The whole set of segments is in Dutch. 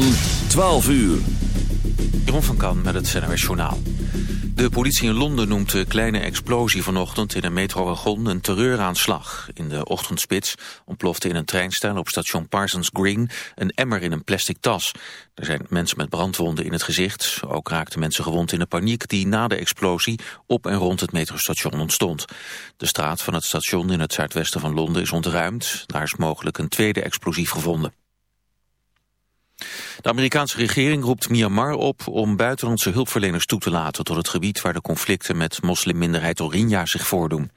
van 12 uur. Jeroen van Kan met het NRS Journaal. De politie in Londen noemt de kleine explosie vanochtend in een metrowagon een terreuraanslag. In de ochtendspits ontplofte in een treinstel op station Parsons Green een emmer in een plastic tas. Er zijn mensen met brandwonden in het gezicht. Ook raakten mensen gewond in de paniek die na de explosie op en rond het metrostation ontstond. De straat van het station in het zuidwesten van Londen is ontruimd. Daar is mogelijk een tweede explosief gevonden. De Amerikaanse regering roept Myanmar op om buitenlandse hulpverleners toe te laten tot het gebied waar de conflicten met moslimminderheid Rohingya zich voordoen.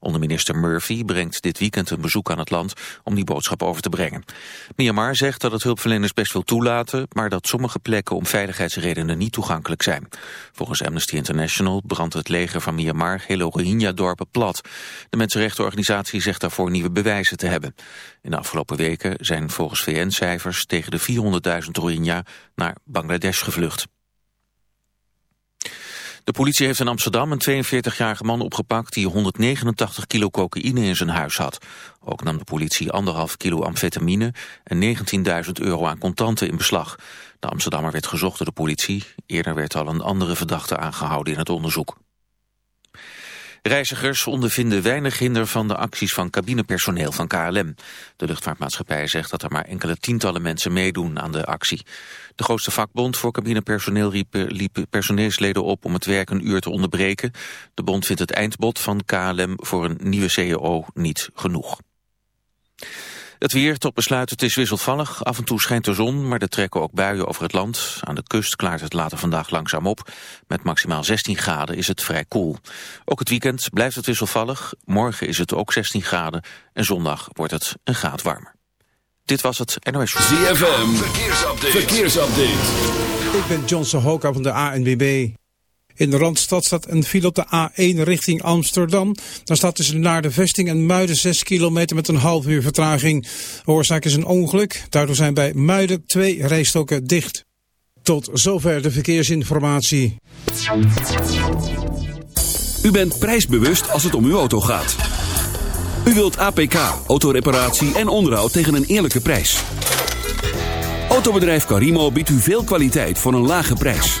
Onderminister Murphy brengt dit weekend een bezoek aan het land om die boodschap over te brengen. Myanmar zegt dat het hulpverleners best wil toelaten, maar dat sommige plekken om veiligheidsredenen niet toegankelijk zijn. Volgens Amnesty International brandt het leger van Myanmar hele Rohingya-dorpen plat. De mensenrechtenorganisatie zegt daarvoor nieuwe bewijzen te hebben. In de afgelopen weken zijn volgens VN-cijfers tegen de 400.000 Naar Bangladesh gevlucht. De politie heeft in Amsterdam een 42-jarige man opgepakt die 189 kilo cocaïne in zijn huis had. Ook nam de politie anderhalf kilo amfetamine en 19.000 euro aan contanten in beslag. De Amsterdammer werd gezocht door de politie. Eerder werd al een andere verdachte aangehouden in het onderzoek. Reizigers ondervinden weinig hinder van de acties van cabinepersoneel van KLM. De luchtvaartmaatschappij zegt dat er maar enkele tientallen mensen meedoen aan de actie. De grootste vakbond voor cabinepersoneel riep, liep personeelsleden op om het werk een uur te onderbreken. De bond vindt het eindbod van KLM voor een nieuwe CEO niet genoeg. Het weer tot besluit, het is wisselvallig. Af en toe schijnt de zon, maar er trekken ook buien over het land. Aan de kust klaart het later vandaag langzaam op. Met maximaal 16 graden is het vrij koel. Ook het weekend blijft het wisselvallig. Morgen is het ook 16 graden en zondag wordt het een graad warmer. Dit was het NOS. ZFM, verkeersupdate. verkeersupdate. Ik ben Johnson Hoka van de ANWB. In de Randstad staat een file op de A1 richting Amsterdam. Daar staat tussen naar de vesting en Muiden 6 kilometer met een half uur vertraging. De oorzaak is een ongeluk. Daardoor zijn bij Muiden twee rijstokken dicht. Tot zover de verkeersinformatie. U bent prijsbewust als het om uw auto gaat. U wilt APK, autoreparatie en onderhoud tegen een eerlijke prijs. Autobedrijf Carimo biedt u veel kwaliteit voor een lage prijs.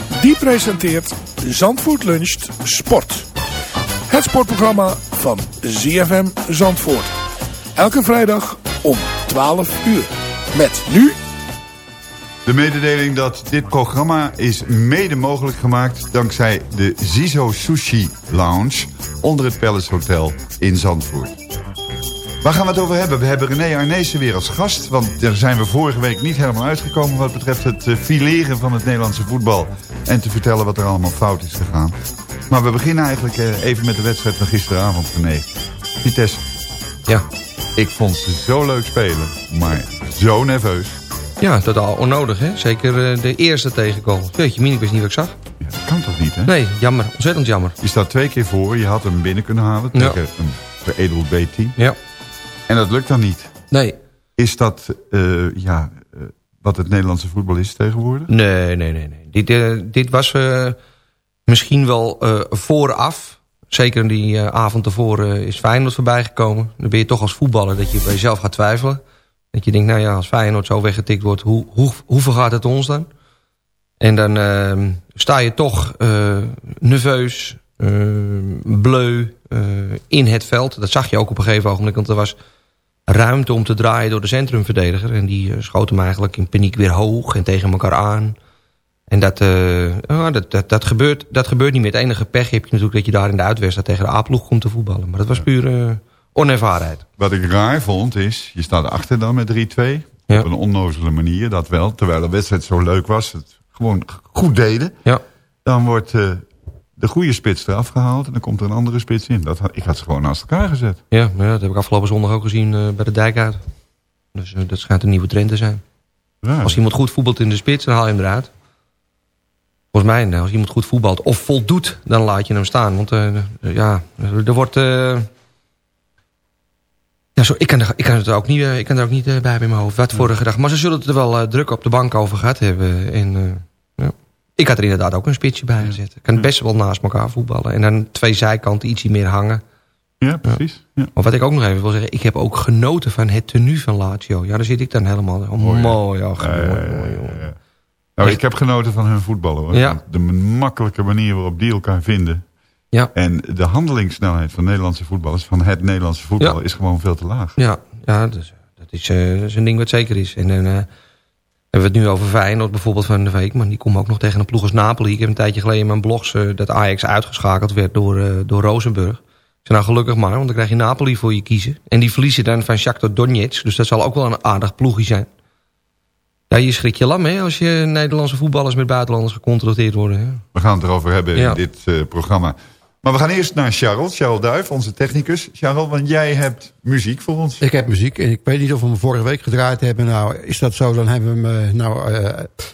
die presenteert Zandvoort Luncht Sport. Het sportprogramma van ZFM Zandvoort. Elke vrijdag om 12 uur. Met nu De mededeling dat dit programma is mede mogelijk gemaakt... dankzij de Zizo Sushi Lounge onder het Palace Hotel in Zandvoort. Waar gaan we het over hebben? We hebben René Arnezen weer als gast... want daar zijn we vorige week niet helemaal uitgekomen... wat betreft het eh, fileren van het Nederlandse voetbal... en te vertellen wat er allemaal fout is gegaan. Maar we beginnen eigenlijk eh, even met de wedstrijd van gisteravond, René. Vitesse. Ja. Ik vond ze zo leuk spelen, maar zo nerveus. Ja, totaal onnodig, hè? Zeker uh, de eerste tegenkomen. Jeetje, Min, ik wist niet wat ik zag. Ja, dat kan toch niet, hè? Nee, jammer. Ontzettend jammer. Je staat twee keer voor, je had hem binnen kunnen halen... Ja. tegen een veredeld B-team. Ja. En dat lukt dan niet. Nee. Is dat uh, ja, uh, wat het Nederlandse voetbal is tegenwoordig? Nee, nee, nee. nee. Dit, uh, dit was misschien wel vooraf. Zeker die avond tevoren is Feyenoord voorbij gekomen. Dan ben je toch als voetballer dat je bij jezelf gaat twijfelen. Dat je denkt, nou ja, als Feyenoord zo weggetikt wordt, hoe, hoe, hoeveel gaat het ons dan? En dan uh, sta je toch nerveus, bleu in het veld. Dat zag je ook op een gegeven ogenblik, want er was ruimte om te draaien door de centrumverdediger. En die schoot hem eigenlijk in paniek weer hoog en tegen elkaar aan. En dat, oh, dat, dat, dat, gebeurt, dat gebeurt niet meer. Het enige pech heb je natuurlijk dat je daar in de uitwedstrijd tegen de A-ploeg komt te voetballen. Maar dat was puur onervarenheid. Wat ik raar vond is, je staat achter dan met 3-2. Ja. Op een onnozele manier, dat wel. Terwijl de wedstrijd zo leuk was, het gewoon goed deden. Ja. Dan wordt uh, de goede spits eraf gehaald en dan komt er een andere spits in. Dat, ik had ze gewoon naast elkaar gezet. Ja, ja dat heb ik afgelopen zondag ook gezien uh, bij de dijk uit. Dus uh, dat schijnt een nieuwe trend te zijn. Als iemand goed voetbalt in de spits, dan haal je hem eruit. Volgens mij, nou, als iemand goed voetbalt of voldoet, dan laat je hem staan. Want ja, er wordt... Ja, zo, ik, kan er, ik, kan het er ook niet, ik kan er ook niet bij in mijn hoofd. Wat vorige dag. Maar ze zullen het er wel druk op de bank over gehad hebben. En. Ik had er inderdaad ook een spitsje bij gezet. Ik kan best wel naast elkaar voetballen. En dan twee zijkanten ietsje meer hangen. Ja, precies. Ja. Maar wat ik ook nog even wil zeggen. Ik heb ook genoten van het tenue van Lazio. Ja, daar zit ik dan helemaal. Oh, mooi, mooi. Oh, ja, mooi, mooi, mooi. Nou, ik heb genoten van hun voetballen. Hoor. Ja. De makkelijke manier waarop die elkaar vinden. Ja. En de handelingssnelheid van Nederlandse voetballers, van het Nederlandse voetbal, ja. is gewoon veel te laag. Ja, ja dus, dat, is, uh, dat is een ding wat zeker is. En uh, hebben we het nu over Feyenoord bijvoorbeeld van de week. Maar die komen ook nog tegen een ploeg als Napoli. Ik heb een tijdje geleden in mijn blogs uh, dat Ajax uitgeschakeld werd door, door Rosenburg. Ik zei nou gelukkig maar, want dan krijg je Napoli voor je kiezen. En die verliezen dan van Shakhtar Donetsk. Dus dat zal ook wel een aardig ploegje zijn. Ja, je schrik je lam hè, als je Nederlandse voetballers met buitenlanders gecontroleerd worden. Hè? We gaan het erover hebben ja. in dit programma. Maar we gaan eerst naar Charles, Charles Duif, onze technicus. Charles, want jij hebt muziek voor ons. Ik heb muziek en ik weet niet of we hem vorige week gedraaid hebben. Nou, is dat zo, dan hebben we hem uh, nou uh,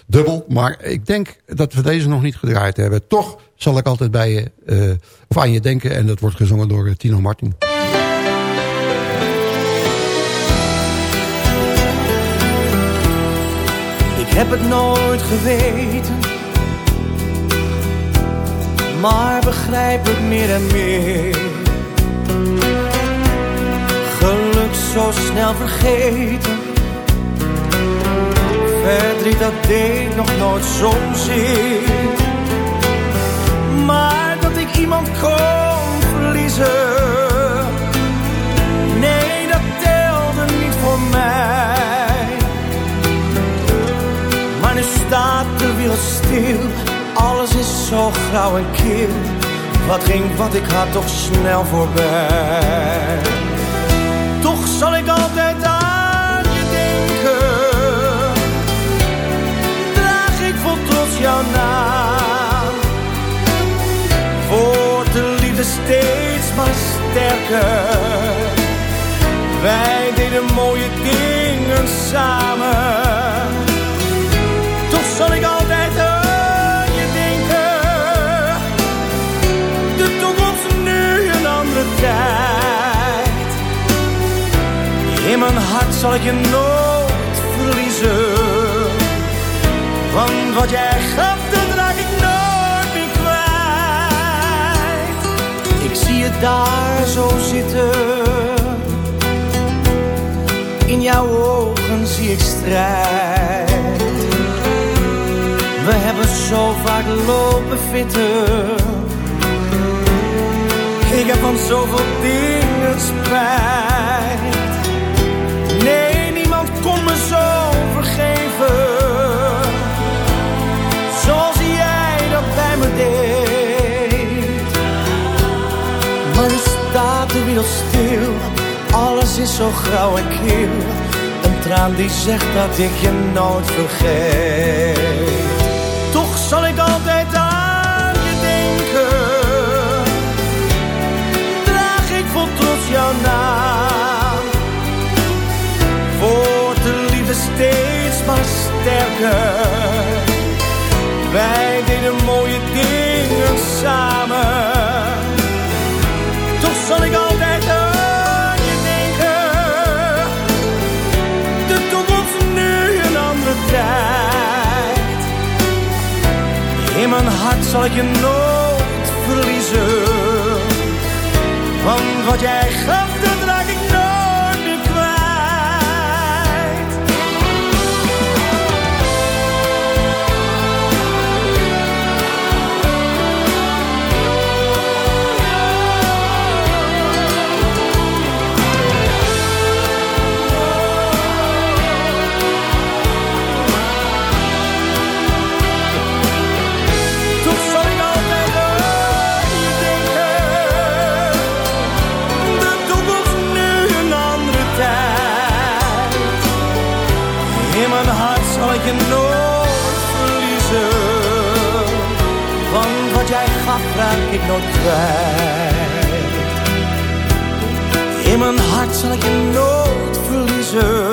dubbel. Maar ik denk dat we deze nog niet gedraaid hebben. Toch zal ik altijd bij je, uh, of aan je denken. En dat wordt gezongen door Tino Martin. Ik heb het nooit geweten maar begrijp het meer en meer. Geluk zo snel vergeten. Verdriet dat deed nog nooit zozeer. Maar dat ik iemand kon verliezen. Nee, dat telde niet voor mij. Maar nu staat de wereld stil alles is zo grauw en kil. Wat ging wat ik had toch snel voorbij. Toch zal ik altijd aan je denken. Draag ik vol trots jouw naam. Wordt de liefde steeds maar sterker. Wij deden mooie dingen samen. Toch zal ik altijd mijn hart zal ik je nooit verliezen. Want wat jij gaf, dat raak ik nooit meer kwijt. Ik zie je daar zo zitten. In jouw ogen zie ik strijd. We hebben zo vaak lopen fitten ik heb van zoveel dingen spijt. Zo grauw en kil. Een traan die zegt dat ik je nooit vergeet. Toch zal ik altijd aan je denken. Draag ik vol trots jouw naam. Wordt de liefde steeds maar sterker. Wij deden mooie dingen samen. Toch zal ik altijd zal ik je nooit verliezen. Want wat jij gaf, je nooit verliezen. Want wat jij gaf raak ik nooit kwijt. In mijn hart zal ik je nooit verliezen.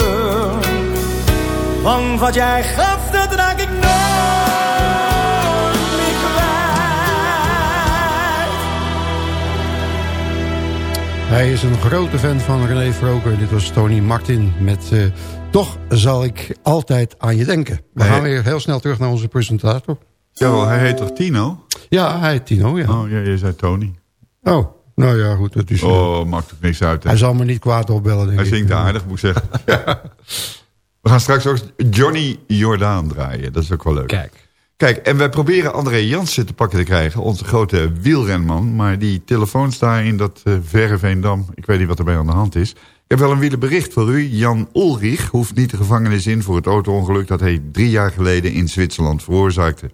Want wat jij gaf, dat raak ik nooit. Hij is een grote fan van René Vroger. Dit was Tony Martin met eh, Toch zal ik altijd aan je denken. We gaan weer heel snel terug naar onze presentator. Jawel, hij heet toch Tino? Ja, hij heet Tino, ja. Oh, ja, je zei Tony. Oh, nou ja, goed. Dat is, eh, Oh, maakt ook niks uit. hè. hij zal me niet kwaad opbellen, denk Hij ik. zingt aardig, moet ik zeggen. Ja. We gaan straks ook Johnny Jordaan draaien. Dat is ook wel leuk. Kijk. Kijk, en wij proberen André Jansen te pakken te krijgen. Onze grote wielrenman. Maar die telefoon staat in dat eh, verre Veendam. Ik weet niet wat er bij aan de hand is. Ik heb wel een wielenbericht voor u. Jan Ulrich hoeft niet de gevangenis in voor het auto-ongeluk... dat hij drie jaar geleden in Zwitserland veroorzaakte.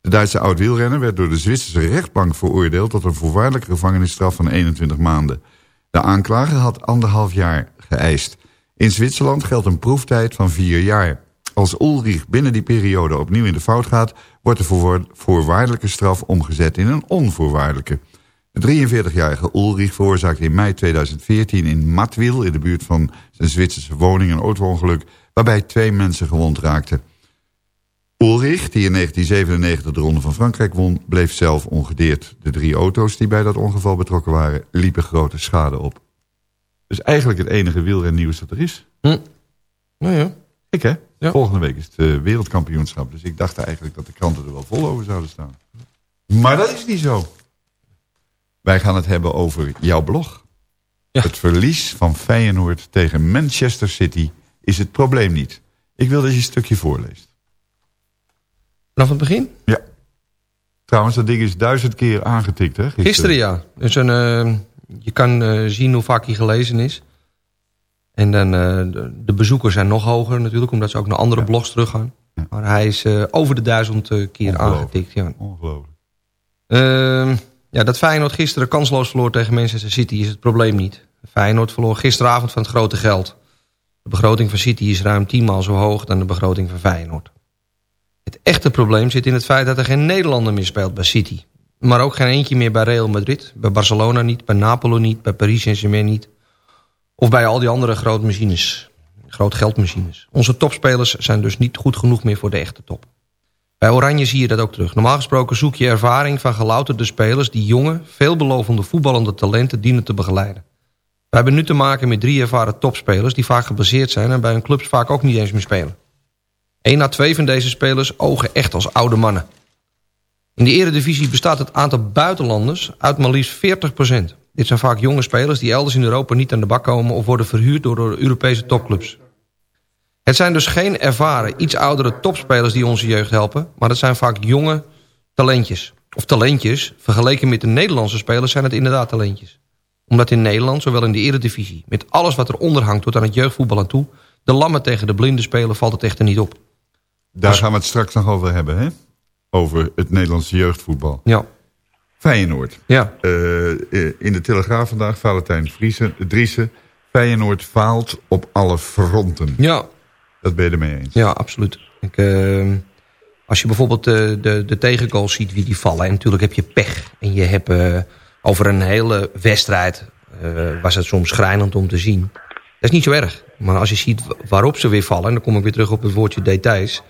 De Duitse oud-wielrenner werd door de Zwitserse rechtbank veroordeeld... tot een voorwaardelijke gevangenisstraf van 21 maanden. De aanklager had anderhalf jaar geëist. In Zwitserland geldt een proeftijd van vier jaar. Als Ulrich binnen die periode opnieuw in de fout gaat... wordt de voorwa- voorwaardelijke straf omgezet in een onvoorwaardelijke. De 43-jarige Ulrich veroorzaakte in mei 2014 in Matwil... in de buurt van zijn Zwitserse woning een auto-ongeluk... waarbij twee mensen gewond raakten. Ulrich, die in 1997 de Ronde van Frankrijk won... bleef zelf ongedeerd. De drie auto's die bij dat ongeval betrokken waren... liepen grote schade op. Dus eigenlijk het enige wielrennieuws dat er is. Hm. Nou ja. Ik hè? Ja. Volgende week is het eh, wereldkampioenschap. Dus ik dacht eigenlijk dat de kranten er wel vol over zouden staan. Maar dat is niet zo. Wij gaan het hebben over jouw blog. Ja. Het verlies van Feyenoord tegen Manchester City is het probleem niet. Ik wil dat je een stukje voorleest. Vanaf het begin? Ja. Trouwens, dat ding is duizend keer aangetikt, hè? Gisteren, Gisteren ja. Dus een, eh, je kan eh, zien hoe vaak hij gelezen is. En dan, eh, de, de bezoekers zijn nog hoger natuurlijk, omdat ze ook naar andere blogs teruggaan. Ja. Maar hij is over de duizend keer aangetikt. Ja. Ongelooflijk. Ja, dat Feyenoord gisteren kansloos verloor tegen Manchester City is het probleem niet. Feyenoord verloor gisteravond van het grote geld. De begroting van City is ruim tienmaal zo hoog dan de begroting van Feyenoord. Het echte probleem zit in het feit dat er geen Nederlander meer speelt bij City. Maar ook geen eentje meer bij Real Madrid, bij Barcelona niet, bij Napoli niet, bij Paris Saint-Germain niet. Of bij al die andere grote machines, groot geldmachines. Onze topspelers zijn dus niet goed genoeg meer voor de echte top. Bij Oranje zie je dat ook terug. Normaal gesproken zoek je ervaring van gelouterde spelers... die jonge, veelbelovende voetballende talenten dienen te begeleiden. We hebben nu te maken met drie ervaren topspelers... die vaak gebaseerd zijn en bij hun clubs vaak ook niet eens meer spelen. Eén na twee van deze spelers ogen echt als oude mannen. In de eredivisie bestaat het aantal buitenlanders uit maar liefst 40% Dit zijn vaak jonge spelers die elders in Europa niet aan de bak komen... of worden verhuurd door Europese topclubs. Het zijn dus geen ervaren, iets oudere topspelers die onze jeugd helpen... maar het zijn vaak jonge talentjes. Of talentjes, vergeleken met de Nederlandse spelers zijn het inderdaad talentjes. Omdat in Nederland, zowel in de eredivisie... met alles wat eronder hangt tot aan het jeugdvoetbal aan toe... de lammen tegen de blinden spelen valt het echter niet op. Daar Als- gaan we het straks nog over hebben, hè? Over het Nederlandse jeugdvoetbal. Ja. Feyenoord. Ja. Eh, eh, in de Telegraaf vandaag, Valentijn Friese, Driessen. Feyenoord faalt op alle fronten. Ja. Dat ben je ermee eens? Ja, absoluut. Ik, eh, als je bijvoorbeeld de, de, de tegengoals ziet wie die vallen... en natuurlijk heb je pech. En je hebt eh, over een hele wedstrijd... eh, was het soms schrijnend om te zien. Dat is niet zo erg. Maar als je ziet waarop ze weer vallen... en dan kom ik weer terug op het woordje details...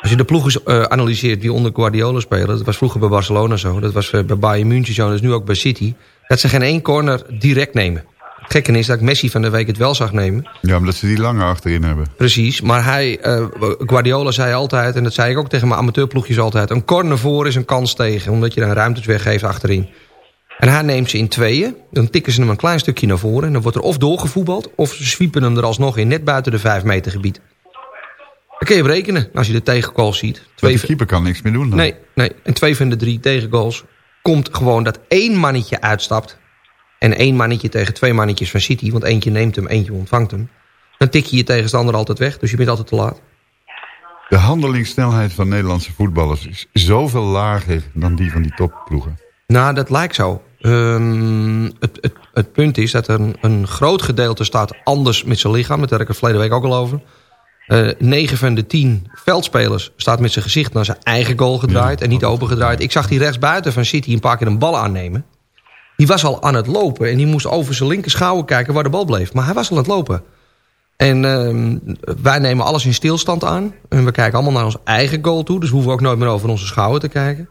Als je de ploegen eh, analyseert die onder Guardiola spelen... dat was vroeger bij Barcelona zo, dat was bij Bayern München zo... dat is nu ook bij City... dat ze geen één corner direct nemen. Het gekke is dat ik Messi van de week het wel zag nemen. Ja, omdat ze die lange achterin hebben. Precies, maar hij, eh, Guardiola zei altijd... en dat zei ik ook tegen mijn amateurploegjes altijd... een corner voor is een kans tegen, omdat je dan ruimtes weggeeft achterin. En hij neemt ze in tweeën, dan tikken ze hem een klein stukje naar voren... en dan wordt er of doorgevoetbald... of ze sweepen hem er alsnog in, net buiten de 5 meter gebied. Dan kun je berekenen, als je de tegengoals ziet. Twee de keeper kan niks meer doen dan. Nee, nee, en twee van de drie tegengoals komt gewoon dat één mannetje uitstapt... en één mannetje tegen twee mannetjes van City... want eentje neemt hem, eentje ontvangt hem... dan tik je je tegenstander altijd weg, dus je bent altijd te laat. De handelingssnelheid van Nederlandse voetballers is zoveel lager dan die van die topploegen. Nou, dat lijkt zo. Ehm, het, het, het punt is dat er een, een groot gedeelte staat anders met zijn lichaam. Daar heb ik het verleden week ook al over. Eh 9 van de 10 veldspelers staat met zijn gezicht naar zijn eigen goal gedraaid... en niet open gedraaid. Ik zag die rechtsbuiten van City een paar keer een bal aannemen. Die was al aan het lopen en die moest over zijn linker schouder kijken waar de bal bleef. Maar hij was al aan het lopen. En ehm, wij nemen alles in stilstand aan. En we kijken allemaal naar ons eigen goal toe. Dus we hoeven ook nooit meer over onze schouder te kijken.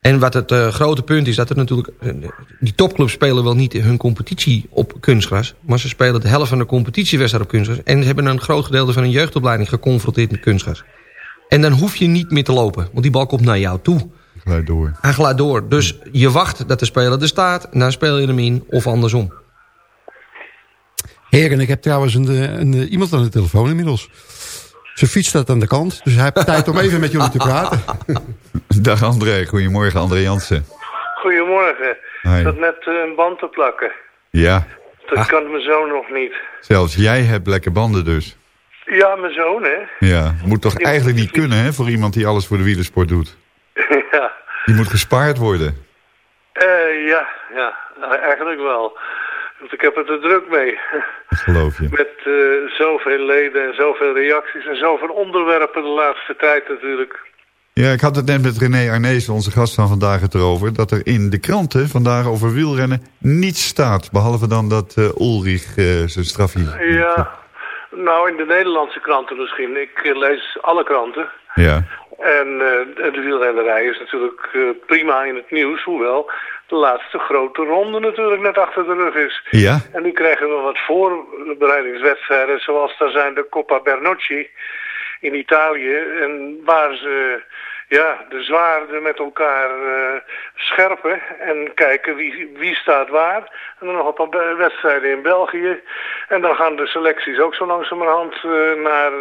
En wat het eh, grote punt is, dat er natuurlijk... eh, die topclubs spelen wel niet hun competitie op kunstgras. Maar ze spelen de helft van de competitiewedstrijd op kunstgras. En ze hebben een groot gedeelte van hun jeugdopleiding geconfronteerd met kunstgras. En dan hoef je niet meer te lopen. Want die bal komt naar jou toe. Glijdt door. Hij glijdt door. Dus je wacht dat de speler er staat. En dan speel je hem in. Of andersom. Heren, ik heb trouwens een, eh, een, eh, iemand aan de telefoon inmiddels. Zijn fiets staat aan de kant, dus hij heeft tijd om even met jullie te praten. Dag André, goedemorgen André Jansen. Goedemorgen. Hi. Ik zat net eh, een band te plakken. Ja, Dat Ah. kan mijn zoon nog niet. zelfs jij hebt lekker banden dus. Ja, mijn zoon, hè? Ja, moet toch eigenlijk niet kunnen hè, voor iemand die alles voor de wielersport doet. ja. Die moet gespaard worden. Eh, ja, ja, eigenlijk wel. Want ik heb het er druk mee. Dat geloof je. Met eh, zoveel leden en zoveel reacties en zoveel onderwerpen de laatste tijd natuurlijk. Ja, ik had het net met René Arnees, onze gast van vandaag, het erover... dat er in de kranten vandaag over wielrennen niets staat. Behalve dan dat eh, Ulrich eh, zijn strafje... Ja, nou in de Nederlandse kranten misschien. Ik lees alle kranten. Ja. En eh, de wielrennerij is natuurlijk eh, prima in het nieuws, hoewel de laatste grote ronde natuurlijk net achter de rug is. Ja. En nu krijgen we wat voorbereidingswedstrijden, zoals daar zijn de Coppa Bernocchi in Italië. En waar ze ja, de zwaarden met elkaar eh, scherpen en kijken wie, wie staat waar. En dan nog een paar wedstrijden in België. En dan gaan de selecties ook zo langzamerhand naar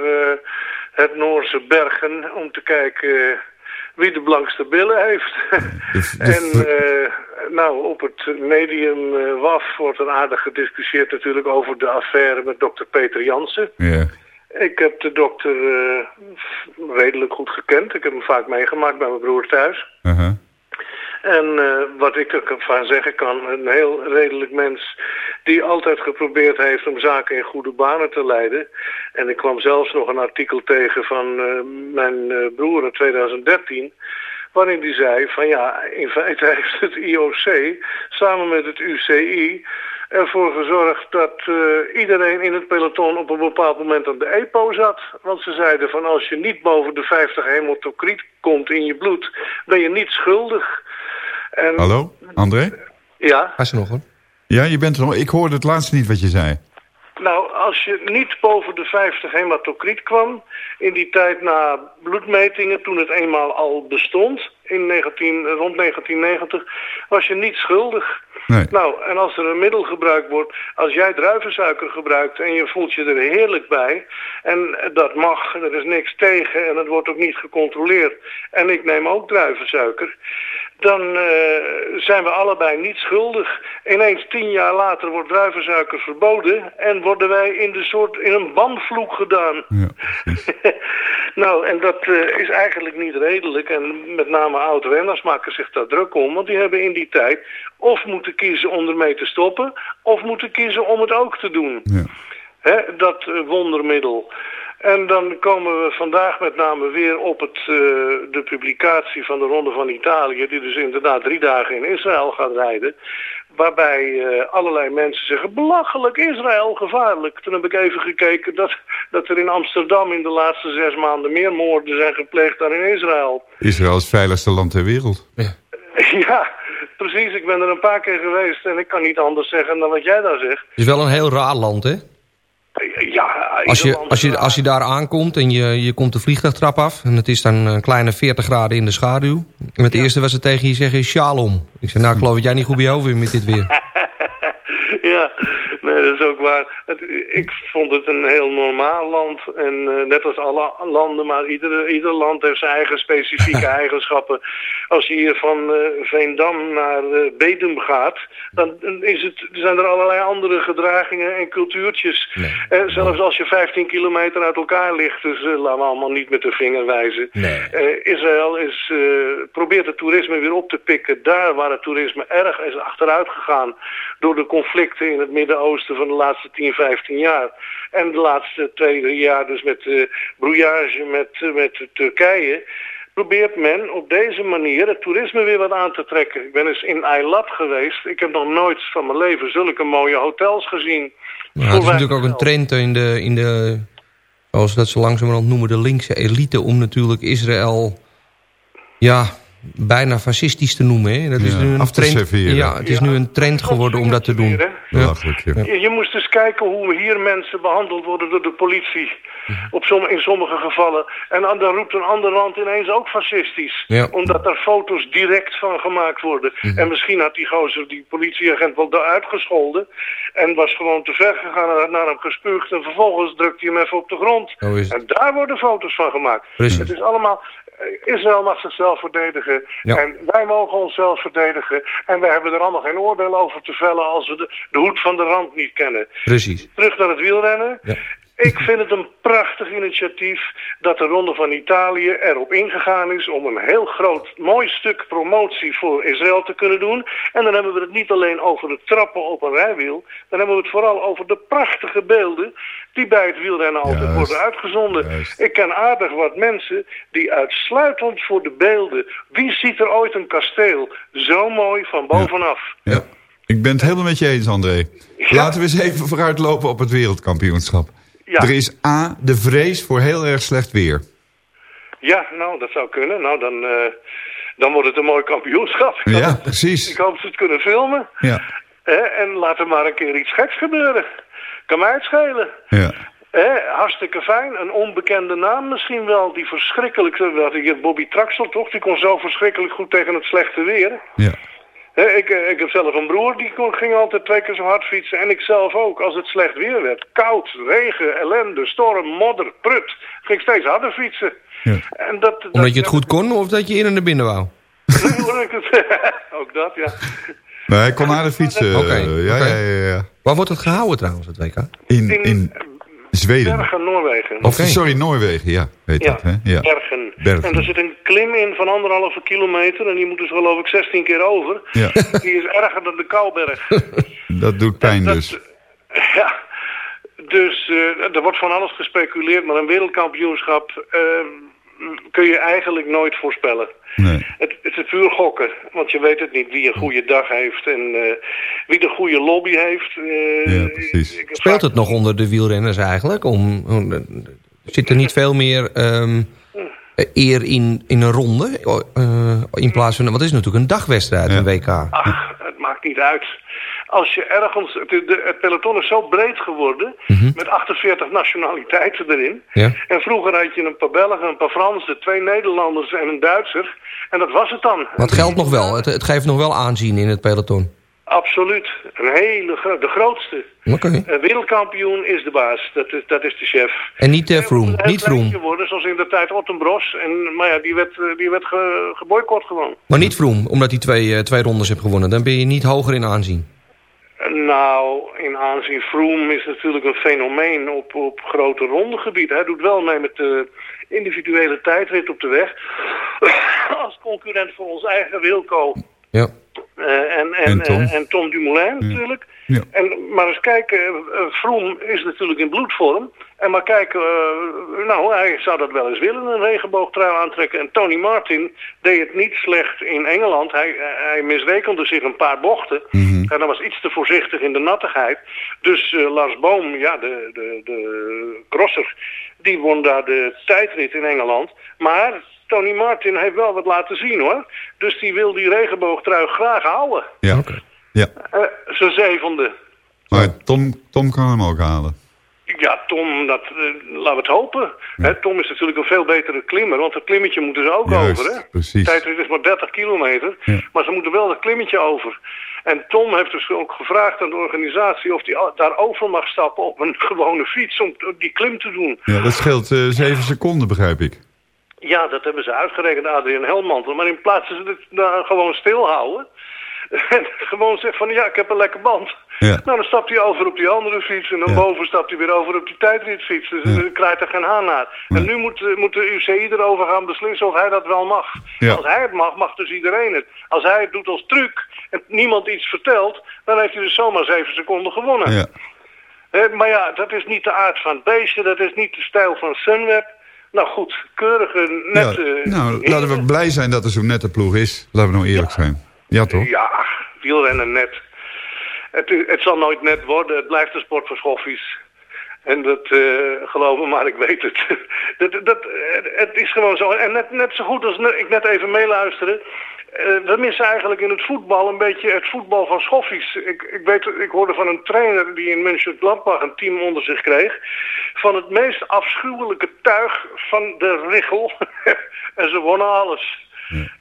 het Noorse Bergen om te kijken wie de blankste billen heeft. en eh, nou, op het medium eh, WAF wordt er aardig gediscussieerd natuurlijk over de affaire met dokter Peter Jansen. Ja. Ik heb de dokter eh, redelijk goed gekend. Ik heb hem vaak meegemaakt bij mijn broer thuis. Uh-huh. En eh, wat ik ervan zeggen kan, een heel redelijk mens die altijd geprobeerd heeft om zaken in goede banen te leiden. En ik kwam zelfs nog een artikel tegen van eh, mijn eh, broer in 2013, waarin die zei van ja, in feite heeft het IOC samen met het UCI ervoor gezorgd dat eh, iedereen in het peloton op een bepaald moment aan de EPO zat. Want ze zeiden van als je niet boven de 50 hematocriet komt in je bloed, ben je niet schuldig. En, Hallo, André? Ja, Hij is er nog hoor. Ja, je bent er. Ik hoorde het laatste niet wat je zei. nou als je niet boven de 50 hematocriet kwam, in die tijd na bloedmetingen, toen het eenmaal al bestond, in 19, rond 1990, was je niet schuldig. Nee. Nou, en als er een middel gebruikt wordt, als jij druivensuiker gebruikt en je voelt je er heerlijk bij, en dat mag, er is niks tegen en het wordt ook niet gecontroleerd, en ik neem ook druivensuiker, dan eh, zijn we allebei niet schuldig. Ineens tien jaar later wordt druivensuiker verboden en worden wij in, de soort, in een banvloek gedaan. nou, en dat eh, is eigenlijk niet redelijk. En met name oud-renners maken zich daar druk om, want die hebben in die tijd of moeten kiezen om ermee te stoppen, of moeten kiezen om het ook te doen. Hè, dat eh, wondermiddel. En dan komen we vandaag met name weer op het, eh, de publicatie van de Ronde van Italië... die dus inderdaad drie dagen in Israël gaat rijden... waarbij eh, allerlei mensen zeggen... belachelijk, Israël, gevaarlijk. Toen heb ik even gekeken dat, dat er in Amsterdam... in de laatste zes maanden meer moorden zijn gepleegd dan in Israël. Israël is het veiligste land ter wereld. Ja, precies. Ik ben er een paar keer geweest... en ik kan niet anders zeggen dan wat jij daar zegt. Het is wel een heel raar land, hè? Ja, Als je, als, je, als je daar aankomt en je, je komt de vliegtuigtrap af... en het is dan een kleine 40 graden in de schaduw... en het eerste wat ze tegen je zeggen is shalom. Ik zeg, nou ik geloof dat jij niet goed bij je hoofd bent met dit weer. ja, nee, dat is ook waar. Het- ik vond het een heel normaal land. En eh, net als alle landen, maar ieder, ieder land heeft zijn eigen specifieke eigenschappen. Als je hier van eh, Veendam naar eh, Bedum gaat, dan is het, zijn er allerlei andere gedragingen en cultuurtjes. Eh, zelfs als je 15 kilometer uit elkaar ligt, dus laten we allemaal niet met de vinger wijzen. Israël is, probeert het toerisme weer op te pikken daar waar het toerisme erg is achteruit gegaan door de conflicten in het Midden-Oosten van de laatste 10, 15 jaar. En de laatste twee, drie jaar dus met de brouillage met, eh, met Turkije probeert men op deze manier het toerisme weer wat aan te trekken. Ik ben eens in Eilat geweest. Ik heb nog nooit van mijn leven zulke mooie hotels gezien. Nou, het is natuurlijk ook een trend in de, in de, zoals dat zo langzamerhand noemen, de linkse elite... om natuurlijk Israël, ja, bijna fascistisch te noemen. Hè? Dat is Ja, nu een af te trend. Ja, het is nu een trend geworden om dat te doen. Ja. Je, je moest eens kijken hoe hier mensen behandeld worden door de politie. Op som, in sommige gevallen. En dan dan roept een ander land ineens ook fascistisch. Ja. Omdat er foto's direct van gemaakt worden. En misschien had die gozer, die politieagent, wel daar uitgescholden. En was gewoon te ver gegaan en had naar hem gespuugd. En vervolgens drukt hij hem even op de grond. En daar worden foto's van gemaakt. Precies. Het is allemaal... eh, Israël mag zichzelf verdedigen. Ja. En wij mogen onszelf verdedigen. En wij hebben er allemaal geen oordeel over te vellen als we de, de hoed van de rand niet kennen. Precies. Terug naar het wielrennen. Ja. Ik vind het een prachtig initiatief dat de Ronde van Italië erop ingegaan is om een heel groot, mooi stuk promotie voor Israël te kunnen doen. En dan hebben we het niet alleen over de trappen op een rijwiel, dan hebben we het vooral over de prachtige beelden die bij het wielrennen altijd Juist. worden uitgezonden. Ik ken aardig wat mensen die uitsluitend voor de beelden, wie ziet er ooit een kasteel zo mooi van bovenaf? Ja. Ik ben het helemaal met je eens, André. Laten we eens even vooruitlopen op het wereldkampioenschap. Ja. Er is A, de vrees voor heel erg slecht weer. Ja, nou, dat zou kunnen. Nou, dan, eh, dan wordt het een mooi kampioenschap. Ja, precies. Ik hoop dat ze het kunnen filmen. Ja. En laat er maar een keer iets geks gebeuren. Kan mij het schelen. Ja. Hè, hartstikke fijn. Een onbekende naam misschien wel. Die verschrikkelijk... Dat Bobby Traxel, toch? Die kon zo verschrikkelijk goed tegen het slechte weer. Ja. Ik, eh, ik heb zelf een broer, die ging altijd twee keer zo hard fietsen. En ik zelf ook. Als het slecht weer werd. Koud, regen, ellende, storm, modder, prut. Ging ik steeds harder fietsen. En dat, dat, Omdat je het goed kon of dat je in en naar binnen wou? ook dat, ja. Maar hij kon aardig fietsen. Oké, ja, ja, ja, ja. Waar wordt het gehouden trouwens, het WK? In, in Zweden. Bergen, Noorwegen. Of, sorry, Noorwegen, ja. Weet Ja, dat, hè? Ja. Bergen. Bergen. En er zit een klim in van anderhalve kilometer. En die moet dus geloof ik 16 keer over. Ja. Die is erger dan de Kouberg. Dat doet pijn dus. ja. Dus eh, er wordt van alles gespeculeerd. Maar een wereldkampioenschap eh, kun je eigenlijk nooit voorspellen. Nee. Het, het is puur gokken. Want je weet het niet wie een goede dag heeft. En eh, wie de goede lobby heeft. Eh, Ja, precies. Speelt het nog onder de wielrenners eigenlijk? Om, om- zit er niet veel meer ehm, eer in, in een ronde? Eh, in plaats van, wat is natuurlijk een dagwedstrijd, een WK. Ach, het maakt niet uit. Als je ergens... Het, de- het peloton is zo breed geworden... met 48 nationaliteiten erin. Ja. En vroeger had je een paar Belgen, een paar Fransen... twee Nederlanders en een Duitser. En dat was het dan. Maar het geldt nog wel, het, het geeft nog wel aanzien in het peloton. Absoluut. Een hele de grootste. Oké. Eh, wereldkampioen is de baas. Dat is, dat is de chef. En niet uh, Vroom, Hij niet Vroom. geworden, zoals in de tijd Ottenbros. En, maar ja, die werd, eh, die werd ge, geboycott gewoon. Maar niet Vroom, omdat hij twee, eh, twee rondes heeft gewonnen. Dan ben je niet hoger in aanzien. Nou, in aanzien Froome is natuurlijk een fenomeen op, op grote rondegebied. Hij doet wel mee met de individuele tijdrit op de weg. Als concurrent voor ons eigen Wilco. Ja. Eh, en, en, En Tom. eh, en Tom Dumoulin natuurlijk. Ja. En, maar eens kijken, uh, Vroom is natuurlijk in bloedvorm. En maar kijken, eh, nou, hij zou dat wel eens willen, een regenboogtrui aantrekken. En Tony Martin deed het niet slecht in Engeland. Hij, hij misrekende zich een paar bochten. En hij was iets te voorzichtig in de nattigheid. Dus eh, Lars Boom, ja, de, de, de crosser, die won daar de tijdrit in Engeland. Maar Tony Martin heeft wel wat laten zien, hoor. Dus die wil die regenboogtrui graag houden. Ja. Ja. Eh, zijn zevende. Maar Tom, Tom kan hem ook halen. Ja, Tom, dat, eh, laten we het hopen. Hè, Tom is natuurlijk een veel betere klimmer, want dat klimmetje moeten ze ook Juist, over. Hè? precies. Tijdrit is maar 30 kilometer, maar ze moeten wel dat klimmetje over. En Tom heeft dus ook gevraagd aan de organisatie of hij al- daar over mag stappen op een gewone fiets om die klim te doen. Ja, dat scheelt eh, zeven seconden, begrijp ik. Ja, dat hebben ze uitgerekend, Adrian Helmantel. Maar in plaats dat ze het daar gewoon stilhouden... en gewoon zegt van, ja, ik heb een lekker band... Ja. Nou, dan stapt hij over op die andere fiets... en dan Ja. boven stapt hij weer over op die tijdritfiets. Dus Ja. er krijgt er geen haan naar. En nu moet, eh, moet de UCI erover gaan beslissen of hij dat wel mag. Als hij het mag, mag dus iedereen het. Als hij het doet als truc en niemand iets vertelt... dan heeft hij dus zomaar zeven seconden gewonnen. Maar ja, dat is niet de aard van het beestje, dat is niet de stijl van Sunweb. Nou goed, keurige, Ja, nette... nou, laten we blij zijn dat er zo'n nette ploeg is. Laten we nou eerlijk zijn. Ja, toch? Ja, wielrennen net. Het, het zal nooit net worden, het blijft een sport voor schoffies. En dat, eh geloof maar, ik weet het. dat, dat, het, is gewoon zo. En net, net zo goed als ik net even meeluisterde... eh, we missen eigenlijk in het voetbal een beetje het voetbal van schoffies. Ik, ik, weet, ik hoorde van een trainer die in München Gladbach een team onder zich kreeg... van het meest afschuwelijke tuig van de richel. en ze wonnen alles.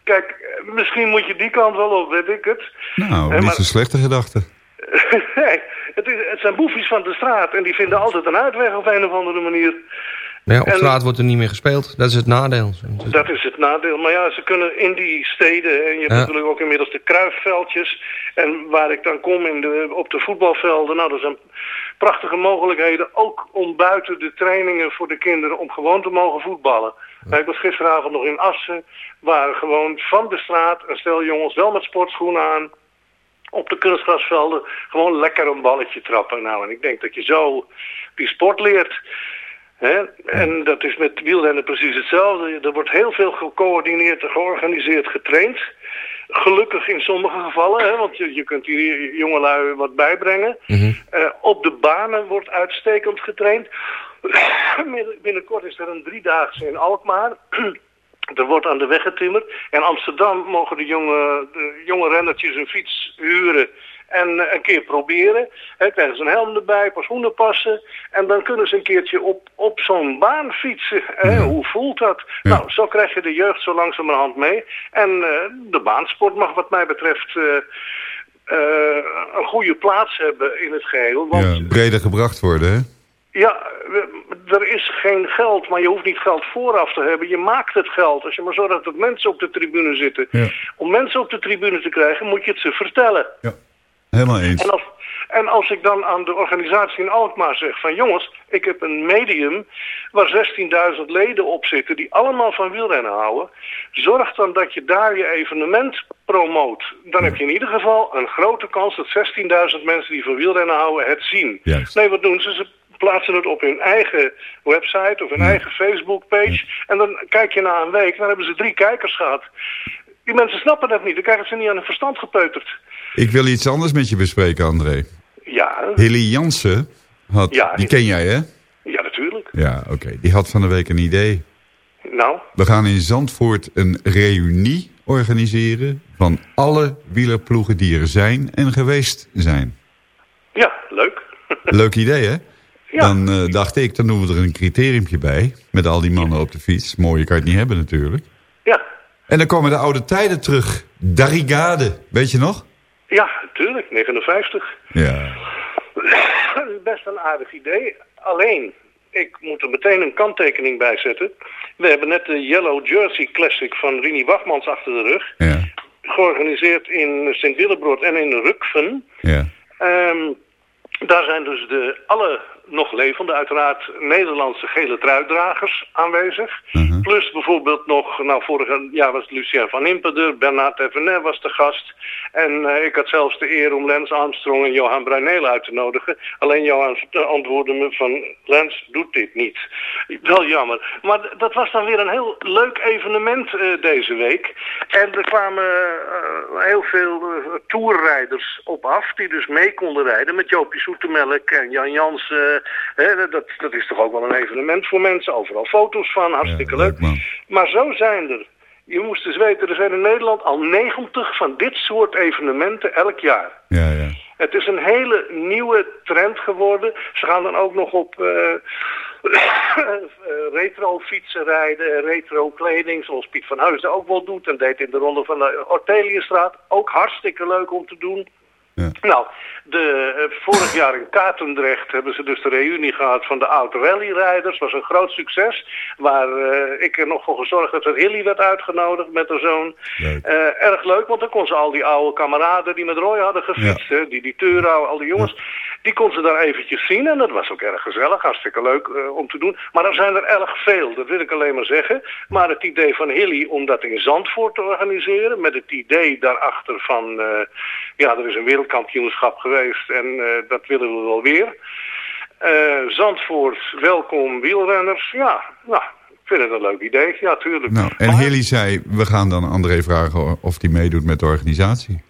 Kijk, misschien moet je die kant wel op, weet ik het. Nou, Eh, niet maar- zo'n slechte gedachte. nee, het, is, het zijn boefjes van de straat en die vinden altijd een uitweg op een of andere manier. Ja, op En- straat wordt er niet meer gespeeld. Dat is het nadeel. Dat is het nadeel. Maar ja, ze kunnen in die steden, en je hebt Ja. natuurlijk ook inmiddels de kruifveldjes. En waar ik dan kom in de, op de voetbalvelden, nou dat zijn prachtige mogelijkheden. Ook om buiten de trainingen voor de kinderen om gewoon te mogen voetballen. Ik was gisteravond nog in Assen, waar gewoon van de straat een stel jongens wel met sportschoenen aan op de kunstgrasvelden gewoon lekker een balletje trappen. Nou, en ik denk dat je zo die sport leert. Hè? En dat is met wielrennen precies hetzelfde. Er wordt heel veel gecoördineerd en georganiseerd getraind. Gelukkig in sommige gevallen, hè, want je, je kunt die jongelui wat bijbrengen. Eh, op de banen wordt uitstekend getraind. Binnenkort is er een driedaagse in Alkmaar. Er wordt aan de weg getimmerd. In Amsterdam mogen de jonge, de jonge rennertjes een fiets huren en eh, een keer proberen. Hè, krijgen ze een helm erbij, pas schoenen passen. En dan kunnen ze een keertje op, op zo'n baan fietsen. Hè, Hoe voelt dat? Nou, zo krijg je de jeugd zo langzamerhand mee. En eh, de baansport mag wat mij betreft eh, een goede plaats hebben in het geheel. Want Ja, breder gebracht worden, hè? ja, er is geen geld, maar je hoeft niet geld vooraf te hebben. Je maakt het geld. Als je maar zorgt dat mensen op de tribune zitten. Ja. Om mensen op de tribune te krijgen, moet je het ze vertellen. Helemaal eens. En als, en als ik dan aan de organisatie in Alkmaar zeg van... jongens, ik heb een medium waar 16.000 leden op zitten... die allemaal van wielrennen houden. Zorg dan dat je daar je evenement promoot. Dan heb je in ieder geval een grote kans dat 16.000 mensen die van wielrennen houden het zien. Juist. Nee, wat doen ze? Ze plaatsen het op hun eigen website of hun eigen Facebook-page. En dan kijk je na een week, dan hebben ze drie kijkers gehad. Die mensen snappen dat niet. Dan krijgen ze niet aan hun verstand gepeuterd. Ik wil iets anders met je bespreken, André. Ja, Hilly Jansen, had, Ja, die ken jij, hè? ja natuurlijk. Ja, oké. Die had van de week een idee. Nou, We gaan in Zandvoort een reunie organiseren... van alle wielerploegen die er zijn en geweest zijn. ja, leuk. Leuk idee, hè? Dan eh, dacht ik, dan doen we er een criteriumpje bij... met al die mannen op de fiets. Mooie kan je het niet hebben natuurlijk. Ja. En dan komen de oude tijden terug. Darigade, weet je nog? Ja, tuurlijk, 59. Ja. Best een aardig idee. Alleen, ik moet er meteen een kanttekening bij zetten. We hebben net de Yellow Jersey Classic van Rini Wachmans achter de rug. Ja. Georganiseerd in Sint-Willebrood en in Rukven. Ja. Ehm, daar zijn dus de, alle nog levende, uiteraard Nederlandse gele truitdragers aanwezig. Plus bijvoorbeeld nog, nou vorig jaar was Lucien van Impe er, Bernard Evenet was de gast. En eh, ik had zelfs de eer om Lance Armstrong en Johan Bruineel uit te nodigen. Alleen Johan antwoordde me van, Lance doet dit niet. Wel jammer. Maar dat was dan weer een heel leuk evenement eh, deze week. En er kwamen eh, heel veel eh, tourrijders op af, die dus mee konden rijden met Joopie Soetemelk en Jan Jansen. Hè, dat, dat is toch ook wel een evenement voor mensen. Overal foto's van, hartstikke leuk. Maar zo zijn er. Je moest dus weten, er zijn in Nederland al 90 van dit soort evenementen elk jaar. Ja, ja. Het is een hele nieuwe trend geworden. Ze gaan dan ook nog op eh, retro fietsen rijden, retro kleding, zoals Piet van Huizen ook wel doet. En deed in de ronde van de Orteliusstraat. Ook hartstikke leuk om te doen. Nou, de, eh, vorig jaar in Katendrecht hebben ze dus de reunie gehad van de oud rallyrijders. was een groot succes. Waar eh, ik er nog voor gezorgd heb dat Hilly werd uitgenodigd met haar zoon. Eh, erg leuk, want dan kon ze al die oude kameraden die met Roy hadden gefietst. die, die Turau, al die jongens. Die kon ze daar eventjes zien en dat was ook erg gezellig. Hartstikke leuk eh, om te doen. Maar er zijn er erg veel, dat wil ik alleen maar zeggen. Maar het idee van Hilly om dat in Zandvoort te organiseren... met het idee daarachter van... eh, ja, er is een wereldkampioenschap geweest en eh, dat willen we wel weer. Zandvoort, welkom wielrenners. Ja, nou, ik vind het een leuk idee. Ja, tuurlijk. Nou, en Hilly zei, we gaan dan André vragen of hij meedoet met de organisatie.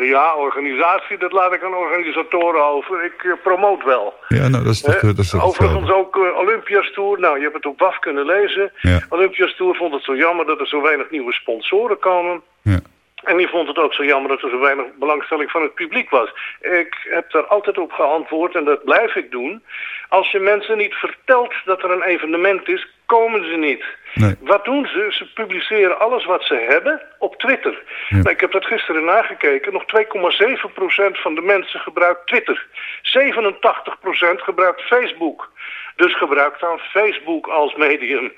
Ja, organisatie, dat laat ik aan organisatoren over. Ik eh, promoot wel. Ja, nou, dat is toch, Eh, dat is toch Overigens ook eh, Olympias Tour. Nou, je hebt het op WAF kunnen lezen. Ja. Olympias Tour vond het zo jammer dat er zo weinig nieuwe sponsoren komen. Ja. En die vond het ook zo jammer dat er zo weinig belangstelling van het publiek was. Ik heb daar altijd op geantwoord en dat blijf ik doen. Als je mensen niet vertelt dat er een evenement is, komen ze niet. Wat doen ze? Ze publiceren alles wat ze hebben op Twitter. Nou, ik heb dat gisteren nagekeken. Nog 2,7% van de mensen gebruikt Twitter. 87% gebruikt Facebook. Dus gebruik dan Facebook als medium.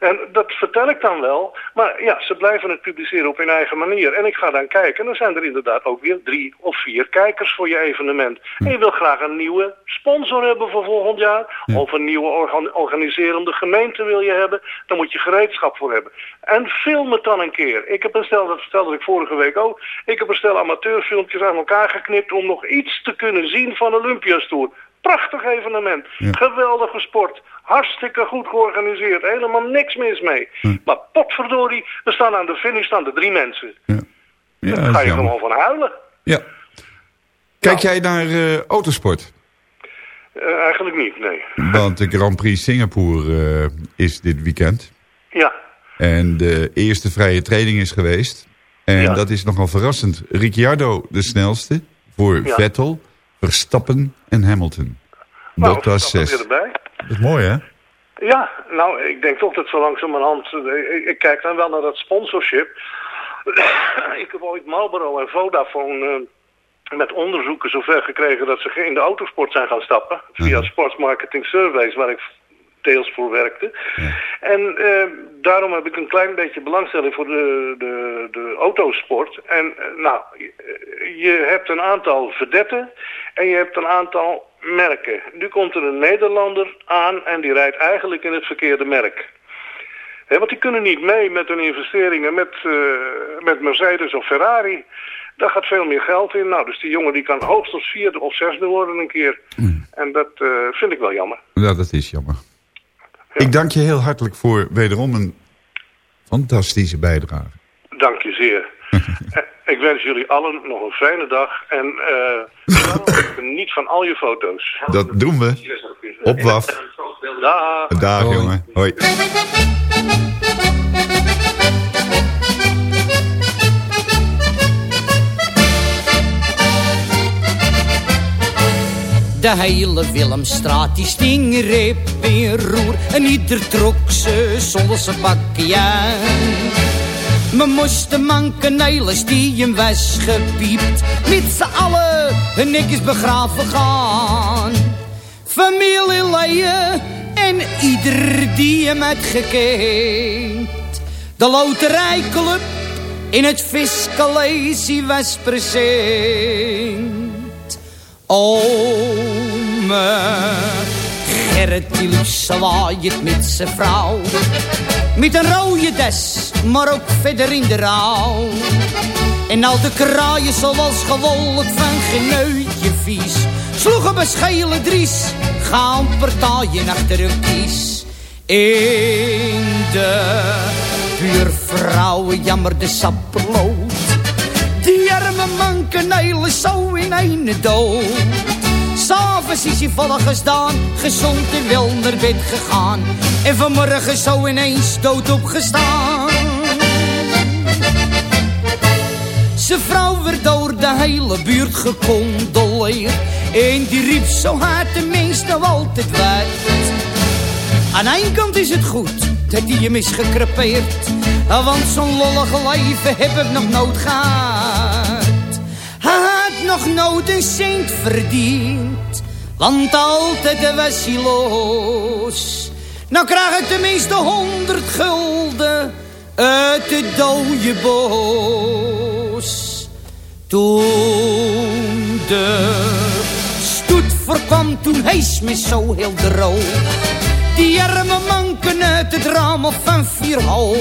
En dat vertel ik dan wel. Maar ja, ze blijven het publiceren op hun eigen manier. En ik ga dan kijken. En dan zijn er inderdaad ook weer drie of vier kijkers voor je evenement. En je wil graag een nieuwe sponsor hebben voor volgend jaar. Of een nieuwe organ- organiserende gemeente wil je hebben. Dan moet je gereedschap voor hebben. En film het dan een keer. Ik heb een stel, dat vertelde ik vorige week ook. Ik heb een stel amateurfilmpjes aan elkaar geknipt om nog iets te kunnen zien van Olympias Tour. Prachtig evenement. Geweldige sport. Hartstikke goed georganiseerd. Helemaal niks mis mee. Maar potverdorie, er staan aan de finish staan er drie mensen. Ja, Daar dat ga je jammer. gewoon van huilen. Ja. Kijk jij naar eh, autosport? Eh, eigenlijk niet, nee. Want de Grand Prix Singapore eh, is dit weekend. Ja. En de eerste vrije training is geweest. En Ja. dat is nogal verrassend. Ricciardo de snelste voor Ja. Vettel, Verstappen en Hamilton. Nou, dat 6. weer erbij. Dat is mooi, hè? Ja, nou, ik denk toch dat zo langzamerhand... eh, Ik, ik kijk dan wel naar dat sponsorship. ik heb ooit Marlboro en Vodafone eh, met onderzoeken zover gekregen... dat ze in de autosport zijn gaan stappen. Via Sports Marketing Surveys, waar ik deels voor werkte. En eh, daarom heb ik een klein beetje belangstelling voor de, de, de autosport. En eh, nou, je, hebt een aantal verdetten en je hebt een aantal merken. Nu komt er een Nederlander aan en die rijdt eigenlijk in het verkeerde merk. Want die kunnen niet mee met hun investeringen met, eh, met Mercedes of Ferrari. Daar gaat veel meer geld in. Nou, dus die jongen die kan hoogstens vierde of zesde worden een keer. En dat vind ik wel jammer. Ja, dat is jammer. Ik dank je heel hartelijk voor wederom een fantastische bijdrage. Dank je zeer. Ik wens jullie allen nog een fijne dag. En eh geniet van al je foto's. Dat doen we. Op WAF. Dag. Dag, jongen. Hoi. De hele Willemstraat die sting reep in roer En ieder trok ze zonder zijn pakje aan. Me moesten mankenelers die hem was gepiept. Met z'n allen hun netjes begraven gaan. Familieleden en ieder die hem had gekend. De loterijclub in het fiscalesie was present. Ome Gerrit zwaaiend met zijn vrouw. Met een rode des, maar ook verder in de rouw. En al de kraaien zoals gewolkt van geneutje vies. Sloegen beschelen dries, gaan partijen achter hun kies. In de buurvrouwen jammerde sapperlood. Die arme manken zo in een dood. S'avonds is hij volle gestaan, gezond en wel naar bed gegaan. En vanmorgen zo ineens dood opgestaan. Zijn vrouw werd door de hele buurt gecondoleerd. En die riep zo hard de altijd wijd. Aan één kant is het goed dat hij hem is gekrepeerd. Want zo'n lollige leven heb ik nog nooit gehad. Hij had nog nooit een cent verdiend. Want altijd was hij los. Nou krijg ik tenminste honderd gulden uit de dode bos. Toen de stoet voorkwam, toen hees me zo heel droog. Die arme manken uit het raam of van vier hoog.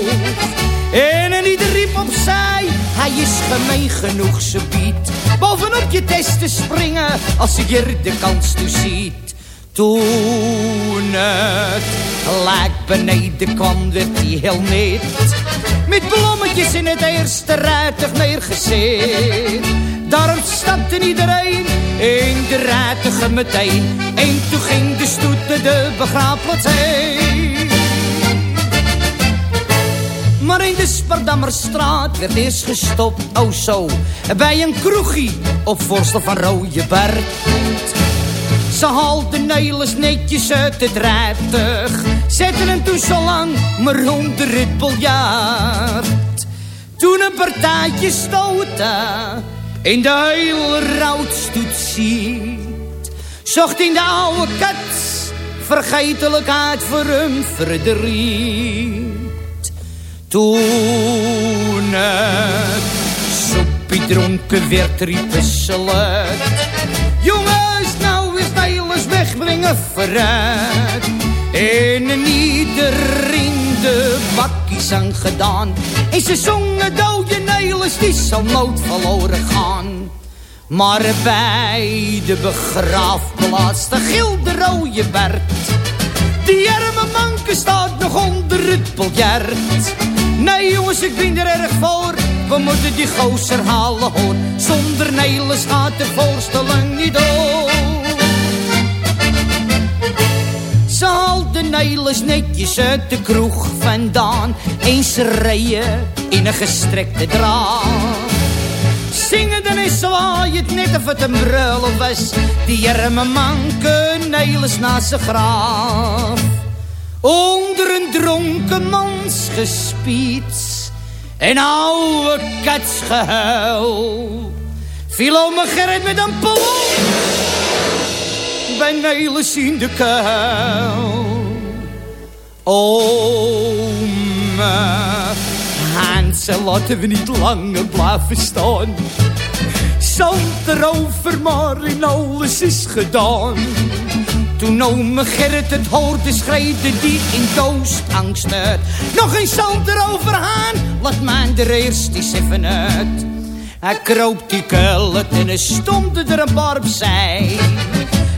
En een ieder riep opzij, hij is gemeen genoeg, ze biedt. Bovenop je test te springen, als je er de kans toe ziet. Toen het gelijk beneden kwam, werd hij heel net. Met blommetjes in het eerste rijtuig neergezet. Daarom stapte iedereen in de rijtuigen meteen. En toen ging de stoet de begraafplaats heen. Maar in de Spardammerstraat werd eerst gestopt, oh zo, bij een kroegie op voorstel van Rode Bert. Ze haalden Nelis netjes uit het rijtuig, zetten hem toen zo lang maar onder het biljart. Toen een partijtje stoten, in de hele routstoet ziet, zocht in de oude kat vergetelijkheid voor hem verdriet. Toen het soepie dronken werd, riepen. Jongens, nou is Nederlands wegbrengen vooruit. En ieder in de bakkies aan gedaan. En ze zongen dode Nederlands, die zal nooit verloren gaan. Maar bij de begraafplaats, de gilde rode Bert. Die arme manke staat nog onder het biljart. Nee jongens, ik ben er erg voor. We moeten die gozer halen hoor. Zonder Nelis gaat de voorstelling niet door. Ze haalden Nelis netjes uit de kroeg vandaan. Eens rijden in een gestrekte draad. Zingen dan is zwaaiend net of het een brullen was. Die arme manke Nelis naast zijn graaf. Onder een dronken mans gespiets en oude katsgehuil. Viel om met een pol bij Nelis in de kuil. Ome Hansel, laten we niet langer blijven staan. Zand erover, maar alles is gedaan. Toen ome Gerrit het hoorde, schreeuwde die in doosangst uit. Nog een zand erover aan, laat mij er eerst eens even uit. Hij kroop die kullet en er stond er een paar opzij.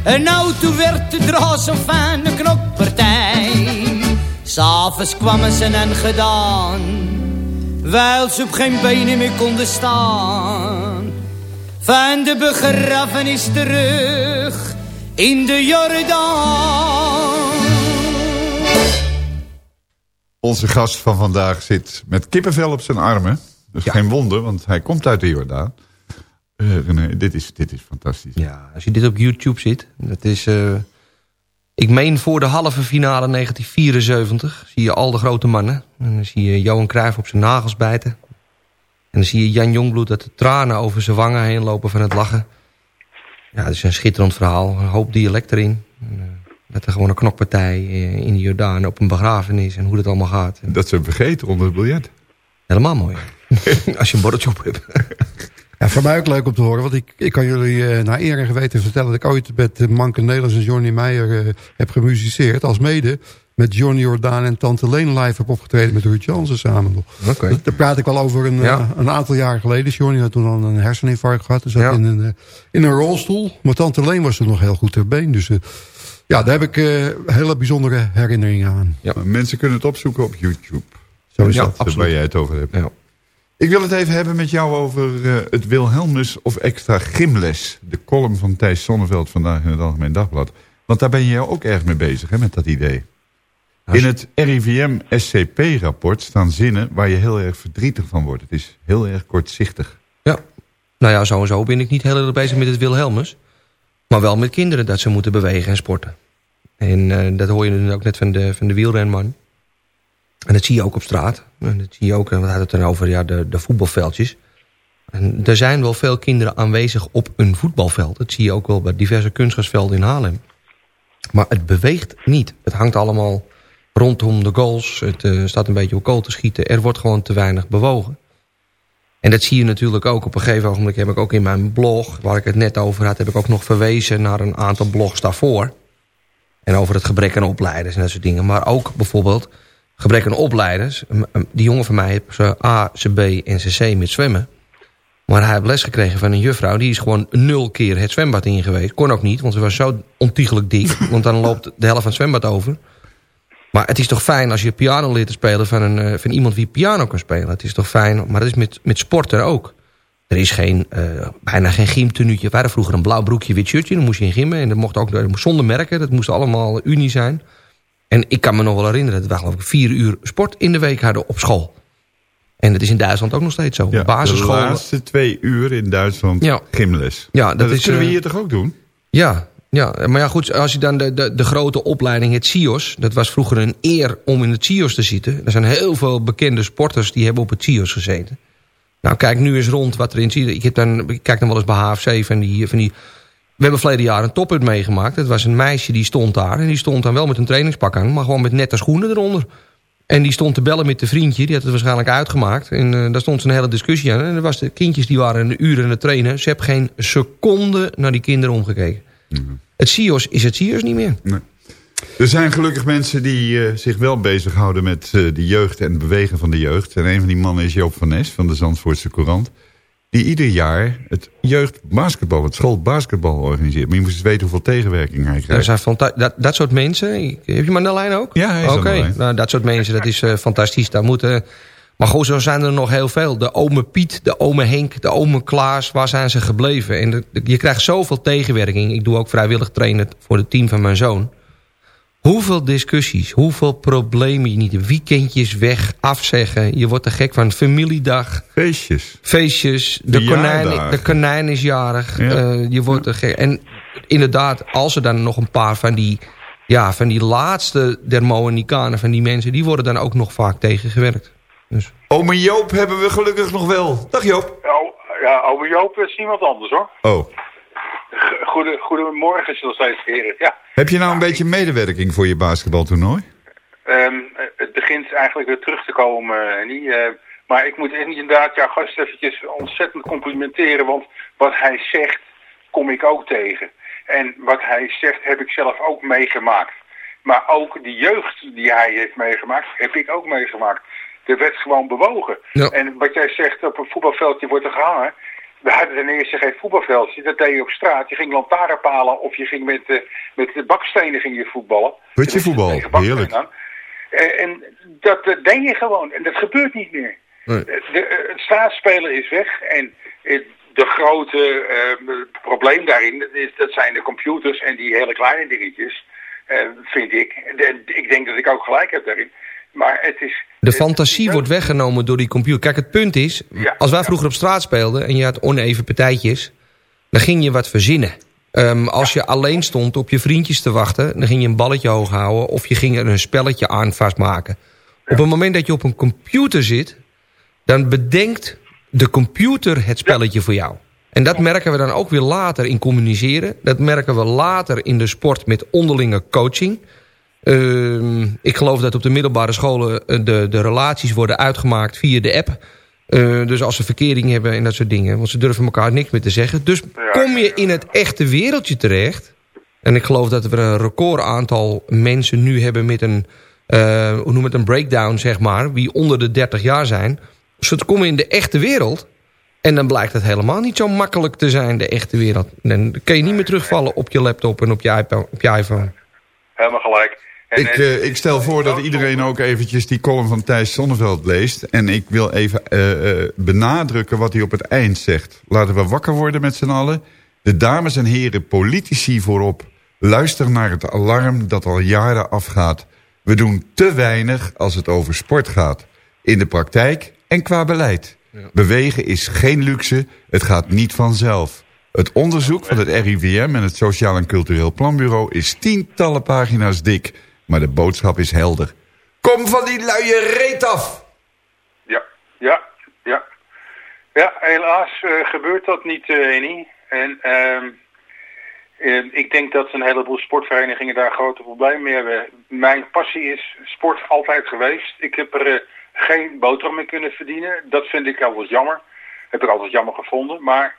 En nou toen werd de draas een fijne knokpartij. S'avonds kwamen ze en gedaan, wijl ze op geen benen meer konden staan. Van de begrafenis terug in de Jordaan. Onze gast van vandaag zit met kippenvel op zijn armen. Is geen wonder, want hij komt uit de Jordaan. Eh, René, dit is, dit is fantastisch. Ja, als je dit op YouTube ziet, dat is... eh, ik meen voor de halve finale 1974 zie je al de grote mannen. En dan zie je Johan Cruijff op zijn nagels bijten. En dan zie je Jan Jongbloed dat de tranen over zijn wangen heen lopen van het lachen. Ja, het is een schitterend verhaal. Een hoop dialect erin. En, eh, met er gewoon een knokpartij in de Jordaan op een begrafenis en hoe dat allemaal gaat. Dat ze vergeten onder het biljet. Helemaal mooi. Als je een borreltje op hebt. Ja, voor mij ook leuk om te horen. Want ik, ik kan jullie eh, naar eer en geweten vertellen... dat ik ooit met uh, Manke Nederlands en Johnny Meijer eh, heb gemusiceerd. Als mede met Johnny Jordaan en Tante Leen live heb opgetreden met Ruud Jansen samen. Oké. Dat- Daar praat ik al over een, Ja. eh, een aantal jaar geleden. Johnny had toen al een herseninfarct gehad. Hij zat Ja. in, een, in een rolstoel. Maar Tante Leen was toen nog heel goed ter been. Dus ja, daar heb ik eh, hele bijzondere herinneringen aan. Maar Mensen kunnen het opzoeken op YouTube. Zo is Ja, dat. absoluut. Waar jij het over hebt. Ja. Ik wil het even hebben met jou over eh, het Wilhelmus of extra gymles. De column van Thijs Sonneveld vandaag in het Algemeen Dagblad. Want daar ben je ook erg mee bezig, hè, met dat idee. In het RIVM SCP-rapport staan zinnen waar je heel erg verdrietig van wordt. Het is heel erg kortzichtig. Ja. Nou ja, zo en zo ben ik niet heel erg bezig met het Wilhelmus. Maar wel met kinderen dat ze moeten bewegen en sporten. En eh, dat hoor je nu ook net van de, van de wielrenman. En dat zie je ook op straat. En dat zie je ook, en we hadden het dan over ja, de, de voetbalveldjes. En er zijn wel veel kinderen aanwezig op een voetbalveld. Dat zie je ook wel bij diverse kunstgrasvelden in Haarlem. Maar het beweegt niet. Het hangt allemaal rondom de goals. Het eh, staat een beetje op kool te schieten. Er wordt gewoon te weinig bewogen. En dat zie je natuurlijk ook. Op een gegeven ogenblik heb ik ook in mijn blog... waar ik het net over had, heb ik ook nog verwezen... naar een aantal blogs daarvoor. En over het gebrek aan opleiders en dat soort dingen. Maar ook bijvoorbeeld gebrek aan opleiders. Die jongen van mij heeft zijn A, zijn B en zijn C met zwemmen. Maar hij heeft les gekregen van een juffrouw... die is gewoon nul keer het zwembad in geweest. Kon ook niet, want ze was zo ontiegelijk dik. want dan loopt de helft van het zwembad over. Maar het is toch fijn als je piano leert te spelen... van, een, eh, van iemand die piano kan spelen. Het is toch fijn, maar dat is met, met sporten ook. Er is geen, eh, bijna geen gymtenuutje. Wij hadden vroeger een blauw broekje, wit shirtje. Dan moest je in gymmen. En dat mocht ook dat moest zonder merken. Dat moest allemaal unie zijn. En ik kan me nog wel herinneren... dat we geloof ik vier uur sport in de week hadden op school. En dat is in Duitsland ook nog steeds zo. Ja, Basisscholen. De laatste twee uur in Duitsland Ja. gymles. Ja, Nou, dat dat is, kunnen we eh, hier toch ook doen? Ja, ja, maar ja goed, als je dan de, de, de grote opleiding, het CIOS... dat was vroeger een eer om in het CIOS te zitten. Er zijn heel veel bekende sporters die hebben op het CIOS gezeten. Nou, kijk nu eens rond wat erin zit. Ik, heb dan, ik kijk dan wel eens bij HFC van die... Van die we hebben verleden jaar een toppunt meegemaakt. Het was een meisje die stond daar. En die stond dan wel met een trainingspak aan. Maar gewoon met nette schoenen eronder. En die stond te bellen met de vriendje. Die had het waarschijnlijk uitgemaakt. En eh, daar stond een hele discussie aan. En er was de kindjes die waren een uur aan het trainen. Ze hebben geen seconde naar die kinderen omgekeken. Het CIOS is het CIOS niet meer. Nee. Er zijn gelukkig mensen die eh, zich wel bezighouden met eh, de jeugd en het bewegen van de jeugd. En een van die mannen is Joop van Nes van de Zandvoortse Courant. Die ieder jaar het jeugdbasketbal, het schoolbasketbal organiseert. Maar je moest eens weten hoeveel tegenwerking hij krijgt. zijn fanta- dat, dat soort mensen... Heb je hem aan de lijn ook? Ja, hij is aan Oké, lijn. nou, dat soort mensen, dat is eh, fantastisch. Daar moeten... Maar goed, zo zijn er nog heel veel. De ome Piet, de ome Henk, de ome Klaas, waar zijn ze gebleven? En de- de- je krijgt zoveel tegenwerking. Ik doe ook vrijwillig trainen voor het team van mijn zoon. Hoeveel discussies, hoeveel problemen je niet... Weekendjes weg, afzeggen. Je wordt er gek van. Familiedag. Feestjes. Feestjes. De konijn, de konijn is jarig. Ja. Eh, je wordt er gek. En inderdaad, als er dan nog een paar van die... Ja, van die laatste van die mensen... die worden dan ook nog vaak tegengewerkt. Dus. Ome Joop hebben we gelukkig nog wel. Dag Joop. Nou, ja, over Joop is niemand anders hoor. Oh. Goede, goedemorgen, zullen steeds heren. Ja, Heb je nou een beetje medewerking voor je basketbaltoernooi? ehm, het begint eigenlijk weer terug te komen, Henny. Eh, maar ik moet inderdaad jouw gast eventjes ontzettend complimenteren, want wat hij zegt, kom ik ook tegen. En wat hij zegt, heb ik zelf ook meegemaakt. Maar ook de jeugd die hij heeft meegemaakt, heb ik ook meegemaakt. Er werd gewoon bewogen. Ja. En wat jij zegt, op een voetbalveldje wordt er gehangen. We hadden ten eerste geen voetbalveldje. Dat deed je op straat. Je ging lantaarnpalen of je ging met, de met de bakstenen ging je voetballen. Putje voetbal, Tegen bakstenen heerlijk. aan. Eh, En dat eh, deed je gewoon. En dat gebeurt niet meer. Nee. De, het straatspelen is weg. En de grote probleem daarin, dat, is, dat zijn de computers en die hele kleine dingetjes, vind ik. Ik denk dat ik ook gelijk heb daarin. Maar het is... De fantasie wordt weggenomen door die computer. Kijk, het punt is, als wij vroeger op straat speelden... en je had oneven partijtjes, dan ging je wat verzinnen. Ehm, als je alleen stond op je vriendjes te wachten... dan ging je een balletje hoog houden... of je ging er een spelletje aan vastmaken. Op het moment dat je op een computer zit... dan bedenkt de computer het spelletje voor jou. En dat merken we dan ook weer later in communiceren. Dat merken we later in de sport met onderlinge coaching. Ehm, ik geloof dat op de middelbare scholen eh, de, de relaties worden uitgemaakt via de app. Eh, dus als ze verkering hebben en dat soort dingen. Want ze durven elkaar niks meer te zeggen. Dus kom je in het echte wereldje terecht... en ik geloof dat we een record aantal mensen nu hebben met een... eh, hoe noem het, een breakdown, zeg maar... wie onder de 30 jaar zijn. Dus dan kom je in de echte wereld... en dan blijkt het helemaal niet zo makkelijk te zijn, de echte wereld. Dan kun je niet meer terugvallen op je laptop en op je. Op je iPhone. Helemaal gelijk. En, Ik, eh, ik stel voor dat iedereen ook eventjes die column van Thijs Sonneveld leest. En ik wil even eh, eh, benadrukken wat hij op het eind zegt. Laten we wakker worden met z'n allen. De dames en heren politici voorop. Luister naar het alarm dat al jaren afgaat. We doen te weinig als het over sport gaat. In de praktijk en qua beleid. Bewegen is geen luxe, het gaat niet vanzelf. Het onderzoek van het RIVM en het Sociaal en Cultureel Planbureau... is tientallen pagina's dik, maar de boodschap is helder. Kom van die luie reet af! Ja, ja, ja. Ja, helaas eh, gebeurt dat niet, eh Annie. En ehm, eh, ik denk dat een heleboel sportverenigingen daar grote problemen mee hebben. Mijn passie is sport altijd geweest. Ik heb er geen boterham mee kunnen verdienen. Dat vind ik altijd jammer. Heb ik altijd jammer gevonden. Maar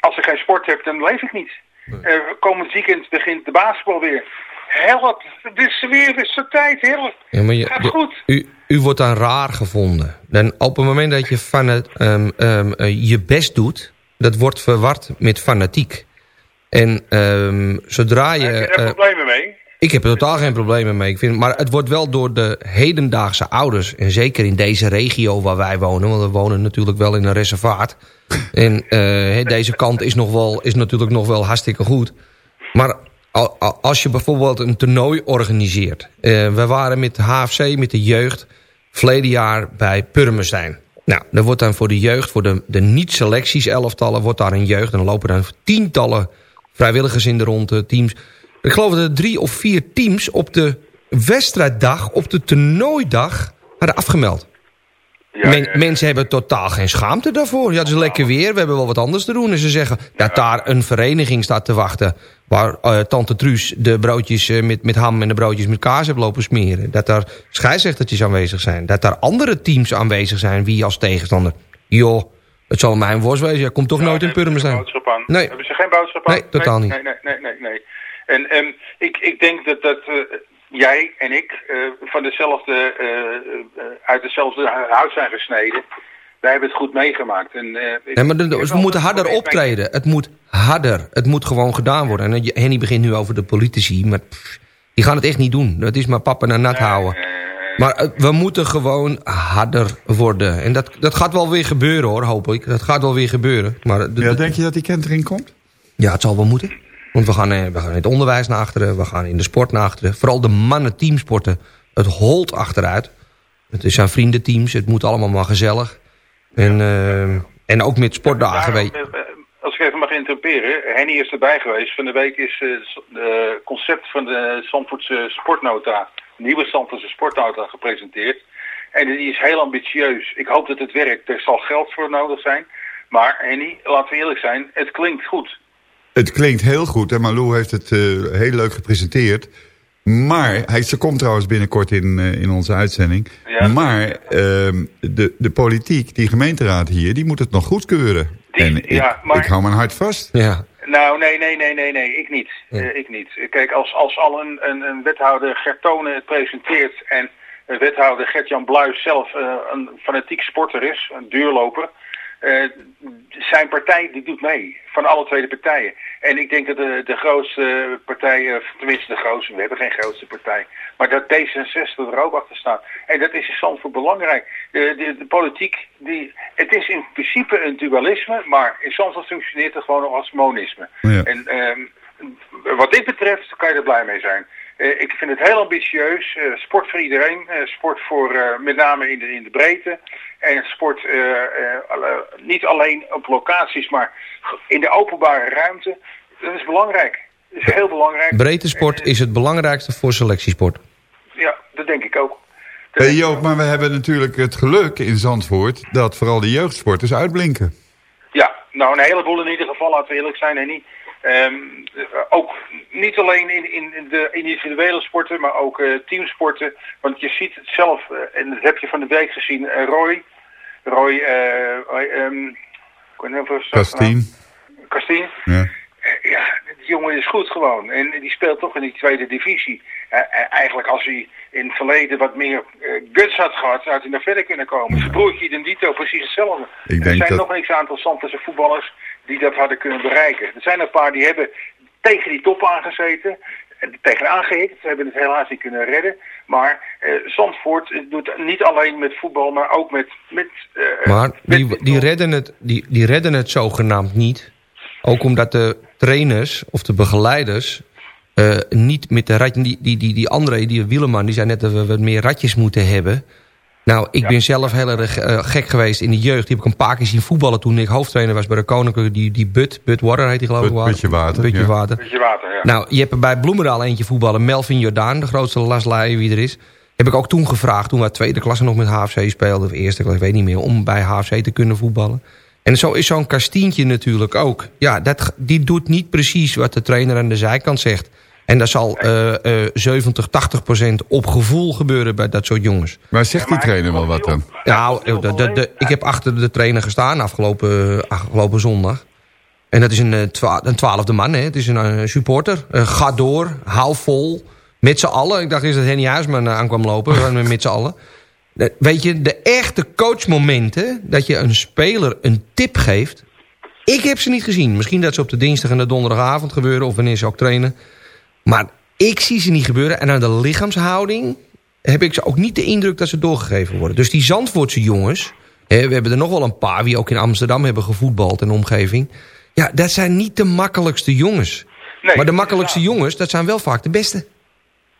als ik geen sport heb, dan leef ik niet. Eh, komend weekend begint de basketbal weer. Help, het is weer, de tijd, help. Ja, maar je, Gaat je- goed. U, u wordt dan raar gevonden. Dan op het moment dat je van het, ehm, ehm, eh, je best doet... dat wordt verward met fanatiek. En ehm, zodra je... Heb je er eh, problemen mee? Ik heb er totaal geen problemen mee. Ik vind, maar het wordt wel door de hedendaagse ouders... en zeker in deze regio waar wij wonen... want we wonen natuurlijk wel in een reservaat... en eh, deze kant is, nog wel, is natuurlijk nog wel hartstikke goed. Maar al- al- als je bijvoorbeeld een toernooi organiseert... eh, we waren met de HFC, met de jeugd... verleden jaar bij Purmerstein. Nou, er wordt dan voor de jeugd, voor de, de niet-selecties elftallen... wordt daar een jeugd en dan lopen dan tientallen vrijwilligers in de ronde, teams. Ik geloof dat er drie of vier teams op de wedstrijddag, op de toernooidag, hadden afgemeld. Men- Mensen hebben totaal geen schaamte daarvoor. Ja, het is lekker weer, we hebben wel wat anders te doen. En ze zeggen dat daar een vereniging staat te wachten... waar eh, tante Truus de broodjes eh, met, met ham en de broodjes met kaas heeft lopen smeren. Dat daar scheidsrechtertjes aanwezig zijn. Dat daar andere teams aanwezig zijn, wie als tegenstander. Joh, het zal mijn worst wezen. Je komt toch nooit in Purmer zijn. boodschap aan. Nee. Hebben ze geen boodschap aan? Nee, totaal niet. Nee, nee, nee, nee. nee. En ehm, ik, ik denk dat, dat eh, jij en ik eh, van dezelfde, eh, uit hetzelfde huis zijn gesneden. Wij hebben het goed meegemaakt. En, eh, Nee, maar de- we moeten harder optreden. Het moet harder. Het moet gewoon gedaan worden. En Henny begint nu over de politici. Maar pff, die gaan het echt niet doen. Dat is maar papa naar nat houden. Maar we moeten gewoon harder worden. En dat, dat gaat wel weer gebeuren hoor, hoop ik. Dat gaat wel weer gebeuren. Maar, Ja, de- denk je dat die kentering komt? ja, het zal wel moeten. Want we gaan, eh, we gaan in het onderwijs naar achteren. We gaan in de sport naar achteren. Vooral de mannen teamsporten. Het holt achteruit. Het zijn vriendenteams. Het moet allemaal maar gezellig. En, eh, en ook met sportdagen. Weet, Eh, Als ik even mag interrumperen. Henny is erbij geweest. Van de week is het concept van de Zandvoortse sportnota, de nieuwe Zandvoortse sportnota gepresenteerd. En die is heel ambitieus. Ik hoop dat het werkt. Er zal geld voor nodig zijn. Maar Henny, laten we eerlijk zijn, het klinkt goed. Het klinkt heel goed en Malou heeft het eh, heel leuk gepresenteerd. Maar, hij, ze komt trouwens binnenkort in, eh, in onze uitzending. Ja. Maar ehm, de, de politiek, die gemeenteraad hier, die moet het nog goedkeuren. en ik, ja, maar- ik hou mijn hart vast. Ja. Nou, nee, nee, nee, nee, nee, ik niet. Eh, ik niet. Kijk, als, als al een, een, een wethouder Gert Tonen het presenteert en een wethouder Gert-Jan Bluis zelf eh, een fanatiek sporter is, een duurloper, eh, zijn partij die doet mee, van alle twee de partijen. En ik denk dat de, de grootste partij, eh, tenminste de grootste, we hebben geen grootste partij, maar dat D66 er ook achter staat. En dat is in Zandvoort belangrijk. De, de, de politiek, die, het is in principe een dualisme, maar in Zandvoort functioneert het gewoon nog als monisme. Ja. En ehm, wat dit betreft kan je er blij mee zijn. Eh, ik vind het heel ambitieus. Eh, sport voor iedereen. Eh, sport voor eh, met name in de, in de breedte. En sport eh, eh, niet alleen op locaties, maar in de openbare ruimte. Dat is belangrijk. Dat is heel belangrijk. breedte sport is het belangrijkste voor selectiesport. Ja, dat denk ik ook. Hey Joop, maar we hebben natuurlijk het geluk in Zandvoort... dat vooral de jeugdsporters uitblinken. Ja, nou een heleboel in ieder geval, laten we eerlijk zijn en niet. Ehm, eh, ook niet alleen in, in, de individuele sporten, maar ook eh, teamsporten. Want je ziet het zelf, eh, en dat heb je van de week gezien, eh, Roy. Roy, of het- Kastien. Kastien. Ja. Ja, die jongen is goed gewoon. En die speelt toch in die tweede divisie. Eigenlijk als hij in het verleden wat meer eh, guts had gehad, zou hij naar verder kunnen komen. Zijn broertje precies hetzelfde. Ik er zijn dat- nog een aantal Zandvoortse voetballers die dat hadden kunnen bereiken. Er zijn een paar die hebben tegen die top aangezeten. en Tegen aangehikt. Ze hebben het helaas niet kunnen redden. Maar eh, Zandvoort eh, doet niet alleen met voetbal, maar ook met... met eh, Maar die, die, redden het, die, die redden het zogenaamd niet. Ook omdat de trainers of de begeleiders... eh, niet met de ratjes... Die, die, die, die André, die Wieleman, die zei net dat we wat meer ratjes moeten hebben. Nou, ik ben zelf heel erg eh, gek geweest in de jeugd. Die heb ik een paar keer zien voetballen toen ik hoofdtrainer was bij de Koninklijke. Die, die Bud, Bud Water heet die geloof ik. Wel. Budje Water, Budje ja. Water. Beetje water, ja. Nou, je hebt er bij Bloemendaal eentje voetballen. Melvin Jordaan, de grootste laslei wie er is. Heb ik ook toen gevraagd, toen we tweede klasse nog met HFC speelden... of eerste klasse, ik weet niet meer, om bij HFC te kunnen voetballen. En zo is zo'n Kastientje natuurlijk ook. Ja, dat, die doet niet precies wat de trainer aan de zijkant zegt. En dat zal eh, eh 70, 80 procent op gevoel gebeuren bij dat soort jongens. Maar zegt die trainer wel wat dan? Nou, de, de, de- ik heb achter de trainer gestaan afgelopen, afgelopen zondag. En dat is een, eh, twa- een twaalfde man, hè. Het is een eh, supporter. Eh, ga door, hou vol. Met z'n allen. Ik dacht eerst dat Henny Huisman eh, aankwam lopen. Met z'n allen. Eh, Weet je, de echte coachmomenten... dat je een speler een tip geeft... ik heb ze niet gezien. Misschien dat ze op de dinsdag en de donderdagavond gebeuren... of wanneer ze ook trainen. Maar ik zie ze niet gebeuren. En aan de lichaamshouding heb ik ze ook niet de indruk dat ze doorgegeven worden. Dus die Zandvoortse jongens... Hè, we hebben er nog wel een paar die ook in Amsterdam hebben gevoetbald en omgeving. Ja, dat zijn niet de makkelijkste jongens. Nee, maar de makkelijkste jongens, dat zijn wel vaak de beste.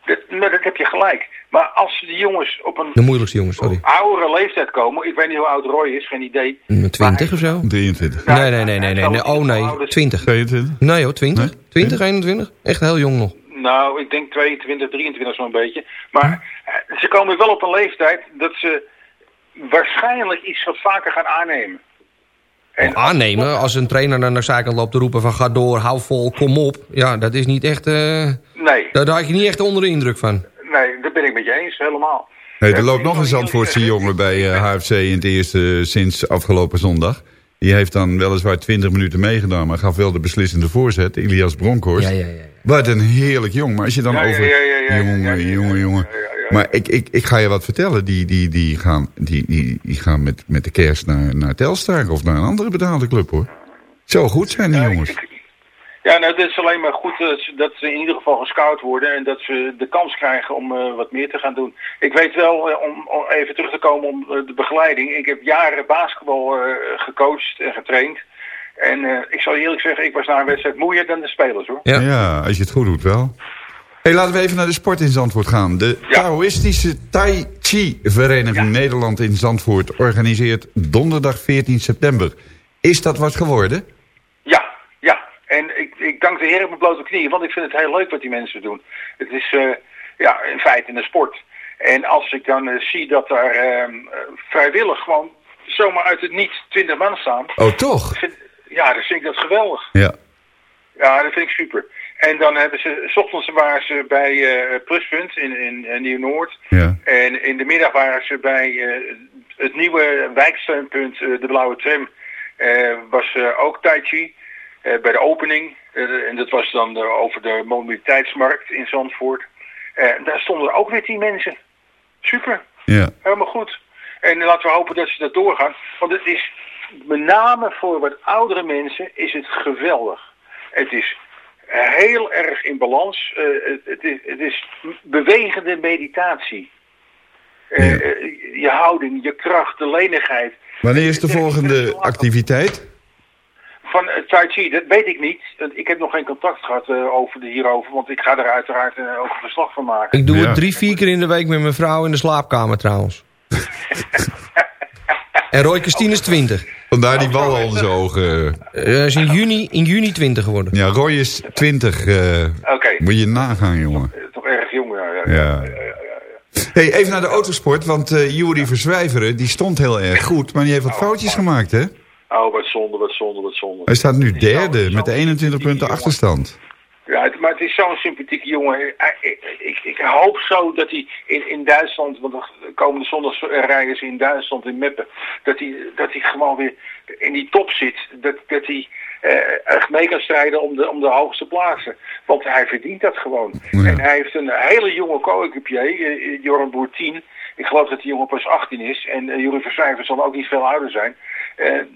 Dat, maar dat heb je gelijk. Maar als de jongens op een De moeilijkste jongens, sorry. oudere leeftijd komen... Ik weet niet hoe oud Roy is, geen idee. Mm, 20 of zo? 23. Nee, nee, nee, nee, nee. nee. Oh nee, 20. 22? Nee joh, 20. 20, 21. Echt heel jong nog. Nou, ik denk 22, 23 zo'n beetje. Maar eh, ze komen wel op een leeftijd dat ze waarschijnlijk iets wat vaker gaan aannemen. En aannemen, als een trainer aan de zijkant loopt te roepen van ga door, hou vol, kom op. Ja, dat is niet echt... eh, Nee, daar, daar had je niet echt onder de indruk van. nee, daar ben ik met je eens, helemaal. Hey, er loopt nog een Zandvoortse jongen bij eh, HFC in het eerste eh, sinds afgelopen zondag. Die heeft dan weliswaar 20 minuten meegedaan, maar gaf wel de beslissende voorzet. Ilias Bronkhorst. Ja, ja, ja. Wat een heerlijk jong. Maar als je dan over... ja, ja, ja, jongen, jongen, jongen. Maar ik, ik, ik ga je wat vertellen. Die, die, die gaan, die, die, die gaan met, met de kerst naar, naar Telstar of naar een andere betaalde club hoor. Zo goed zijn die jongens. Ja, nou, het is alleen maar goed dat ze, dat ze in ieder geval gescout worden en dat ze de kans krijgen om eh, wat meer te gaan doen. Ik weet wel, eh, om, om even terug te komen om eh, de begeleiding. Ik heb jaren basketbal eh, gecoacht en getraind. En eh, ik zal je eerlijk zeggen, ik was na een wedstrijd moeier dan de spelers hoor. Ja. als je het goed doet wel. Hey, laten we even naar de sport in Zandvoort gaan. De Taoïstische Tai Chi Vereniging Nederland in Zandvoort organiseert donderdag 14 september. Is dat wat geworden? Ik, dank de Heer op mijn blote knieën, want ik vind het heel leuk wat die mensen doen. Het is eh, ja, in feite een sport. En als ik dan eh, zie dat daar ehm, eh, vrijwillig gewoon zomaar uit het niets 20 man staan. Oh, toch? Vind, ja, dan vind ik dat geweldig. Ja. Ja, dat vind ik super. En dan hebben ze, s ochtends waren ze bij eh, Pluspunt in, in, Nieuw-Noord. Ja. En in de middag waren ze bij het nieuwe wijksteunpunt, de Blauwe Tram. Was ook Tai Chi bij de opening. Eh, en dat was dan eh, over de mobiliteitsmarkt in Zandvoort. Eh, daar stonden ook weer tien mensen. Super, Ja. helemaal goed. En laten we hopen dat ze dat doorgaan. Want het is met name voor wat oudere mensen is het geweldig. Het is heel erg in balans. Eh, het, het is, het is bewegende meditatie. Eh, eh, je houding, je kracht, de lenigheid. Wanneer is de volgende activiteit? Van uh, Tai Chi, dat weet ik niet. Want Ik heb nog geen contact gehad eh, over de, hierover, want ik ga er uiteraard uh, ook een verslag van maken. Ik doe het drie, vier keer in de week met mijn vrouw in de slaapkamer trouwens. en Roy Christine is 20. Vandaar die bal al in zijn ogen. Hij is in juni, in juni 20 geworden. Ja, Roy is 20. eh Oké. Moet je nagaan, jongen. Toch erg jong, ja. ja, Ja. Hey, even naar de autosport, want uh, Juri Verzwijveren, die stond heel erg goed, maar die heeft wat foutjes gemaakt, hè? Oh, wat zonde, wat zonde, wat zonde. Hij staat nu derde met 21 punten achterstand. Ja, maar het is zo'n sympathieke jongen. Ik, ik, ik, hoop zo dat hij in, in Duitsland, want de komende zondag rijden ze in Duitsland, in Meppen, dat hij, dat hij gewoon weer in die top zit. Dat, dat hij uh, echt mee kan strijden om de, om de hoogste plaatsen. Want hij verdient dat gewoon. En hij heeft een hele jonge co-equipier, uh, Joran Boertien. Ik geloof dat die jongen pas 18 is. En uh, Jurie Verzwijver zal ook niet veel ouder zijn.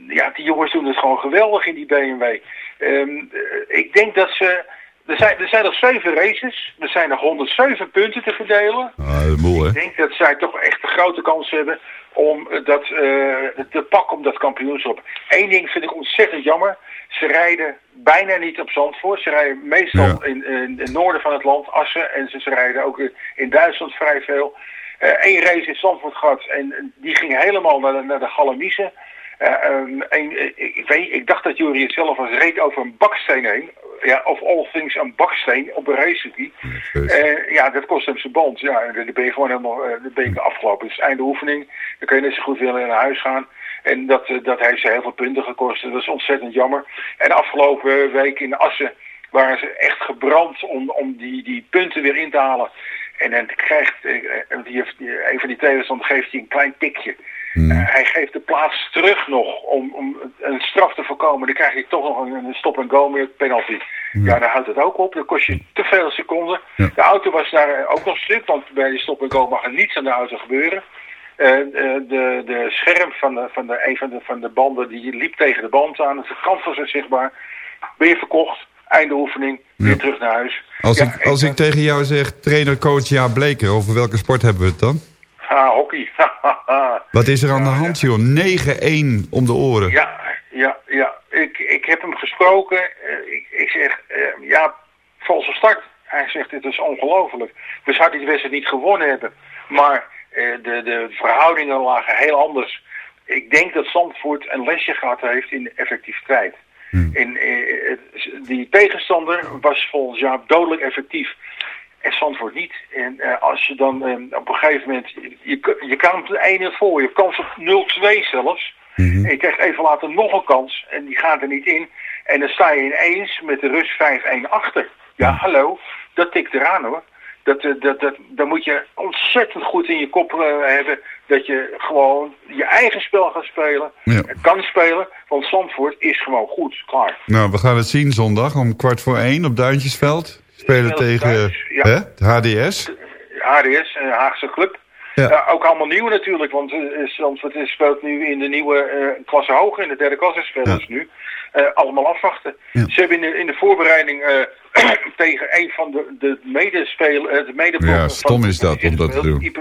Ja, die jongens doen het gewoon geweldig in die BMW. Um, ik denk dat ze er zijn, er zijn nog zeven races. Er zijn nog 107 punten te verdelen. Ah, mooi, hè? Ik denk dat zij toch echt een grote kans hebben om dat, uh, te pakken om dat kampioenschap. Eén ding vind ik ontzettend jammer. Ze rijden bijna niet op Zandvoort. Ze rijden meestal ja. in, in, het noorden van het land, Assen. En ze, ze rijden ook in Duitsland vrij veel. Eén uh, race in Zandvoort gehad en die ging helemaal naar de, naar de Galamiezen. Uh, um, en, ik, weet, ik dacht dat Jury het zelf was, reed over een baksteen heen. Ja, of all things een baksteen op een racecircuit. Uh, ja, dat kost hem zijn band. Ja, dan ben je gewoon helemaal dan ben je afgelopen. Het is einde oefening. Dan kun je net zo goed weer naar huis gaan. En dat, dat heeft ze heel veel punten gekost. Dat is ontzettend jammer. En afgelopen week in Assen waren ze echt gebrand om, om die, die punten weer in te halen. En dan krijgt die, een van die tegenstanders geeft hij een klein tikje. Mm. Uh, hij geeft de plaats terug nog om, om een straf te voorkomen. Dan krijg je toch nog een stop-and-go met penalty. Ja, dan houdt het ook op. Dan kost je te veel seconden. Ja. De auto was daar ook nog stuk, want bij de stop-and-go mag er niets aan de auto gebeuren. Uh, de, de scherm van, de, van, de, een van de, van de banden die liep tegen de band aan. De kant was er zichtbaar. Weer verkocht. Einde oefening. Weer ja. terug naar huis. Als, ja, ik, als ik tegen jou zeg, trainer-coach Ja Bleker, over welke sport hebben we het dan? Ah, hockey. Wat is er aan de hand, joh? 9-1 om de oren. Ja, ja, ja. Ik, ik heb hem gesproken. Uh, ik, ik zeg, uh, ja, valse start. Hij zegt, dit is ongelooflijk. We zouden die wedstrijd niet gewonnen hebben. Maar uh, de, de verhoudingen lagen heel anders. Ik denk dat Zandvoort een lesje gehad heeft in effectiviteit. Hmm. En, die tegenstander was volgens Jaap dodelijk effectief en Zandvoort niet. En uh, als je dan uh, op een gegeven moment, je, je kan op de 1-0 voor, je hebt kans op 0-2 zelfs. Mm -hmm. En je krijgt even later nog een kans en die gaat er niet in. En dan sta je ineens met de rust 5-1 achter. Ja, mm. hallo, dat tikt eraan hoor. Dat, uh, dat, dat, dan moet je ontzettend goed in je kop hebben dat je gewoon je eigen spel gaat spelen. Ja. Kan spelen, want Zandvoort is gewoon goed, klaar. Nou, we gaan het zien zondag om kwart voor één op Duintjesveld. Spelen tegen ja. hè? de HDS. HDS, een Haagse club. Ja. Uh, ook allemaal nieuw natuurlijk, want uh, Zandvoort speelt nu in de nieuwe uh, klasse hoger, in de derde klasse spelen ja. nu. allemaal afwachten. Ja. Ze hebben in de, in de voorbereiding tegen een van de, de medespelers, de medeploeg Ja, stom van, is dat om dat te doen.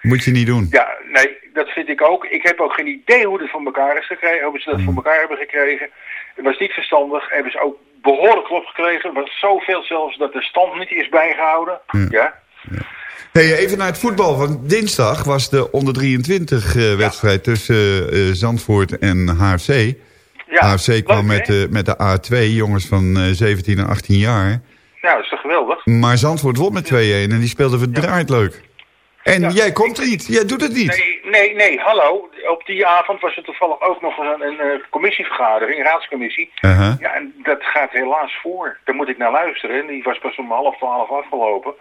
Moet je niet doen. Ja, nee, dat vind ik ook. Ik heb ook geen idee hoe het voor elkaar is gekregen, hoe ze dat mm. voor elkaar hebben gekregen. Het was niet verstandig, hebben ze ook behoorlijk klop gekregen. Was zoveel zelfs dat de stand niet is bijgehouden. Ja. ja. ja. Hey, even naar het voetbal. van dinsdag was de onder 23 uh, wedstrijd ja. tussen uh, Zandvoort en HFC. Ja, HFC kwam leuk, met, de, met de A2, jongens van uh, 17 en 18 jaar. Ja, dat is toch geweldig. Maar Zandvoort won met 2-1 en die speelde verdraaid leuk. En ja, jij komt er niet, jij doet het niet. Nee, nee, nee, hallo. Op die avond was er toevallig ook nog een, commissievergadering, een raadscommissie. Uh -huh. Ja, en dat gaat helaas voor. Daar moet ik naar luisteren. En die was pas om half twaalf afgelopen.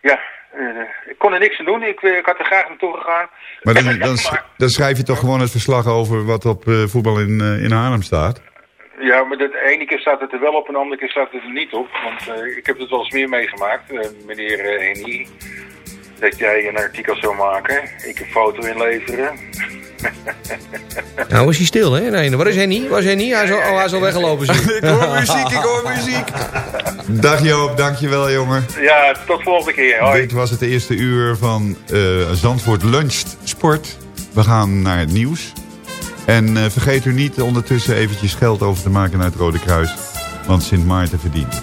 Ja, uh, ik kon er niks aan doen. Ik, ik had er graag naartoe gegaan. Maar dan, dan, dan, schrijf je toch gewoon het verslag over wat op uh, voetbal in, in Haarlem staat? Ja, maar de ene keer staat het er wel op en de andere keer staat het er niet op. Want ik heb het wel eens meer meegemaakt, meneer Henny dat jij een artikel zou maken. Ik een foto inleveren. Nou is hij stil, hè? Nee, waar is Henny? Waar is? Hij is al, oh, hij is al weggelopen. ik hoor muziek, ik hoor muziek. Dag Joop, dankjewel jongen. Ja, tot volgende keer. Hoi. Dit was het eerste uur van uh, Zandvoort Luncht Sport. We gaan naar het nieuws. En uh, vergeet u niet ondertussen eventjes geld over te maken naar het Rode Kruis. Want Sint Maarten verdient.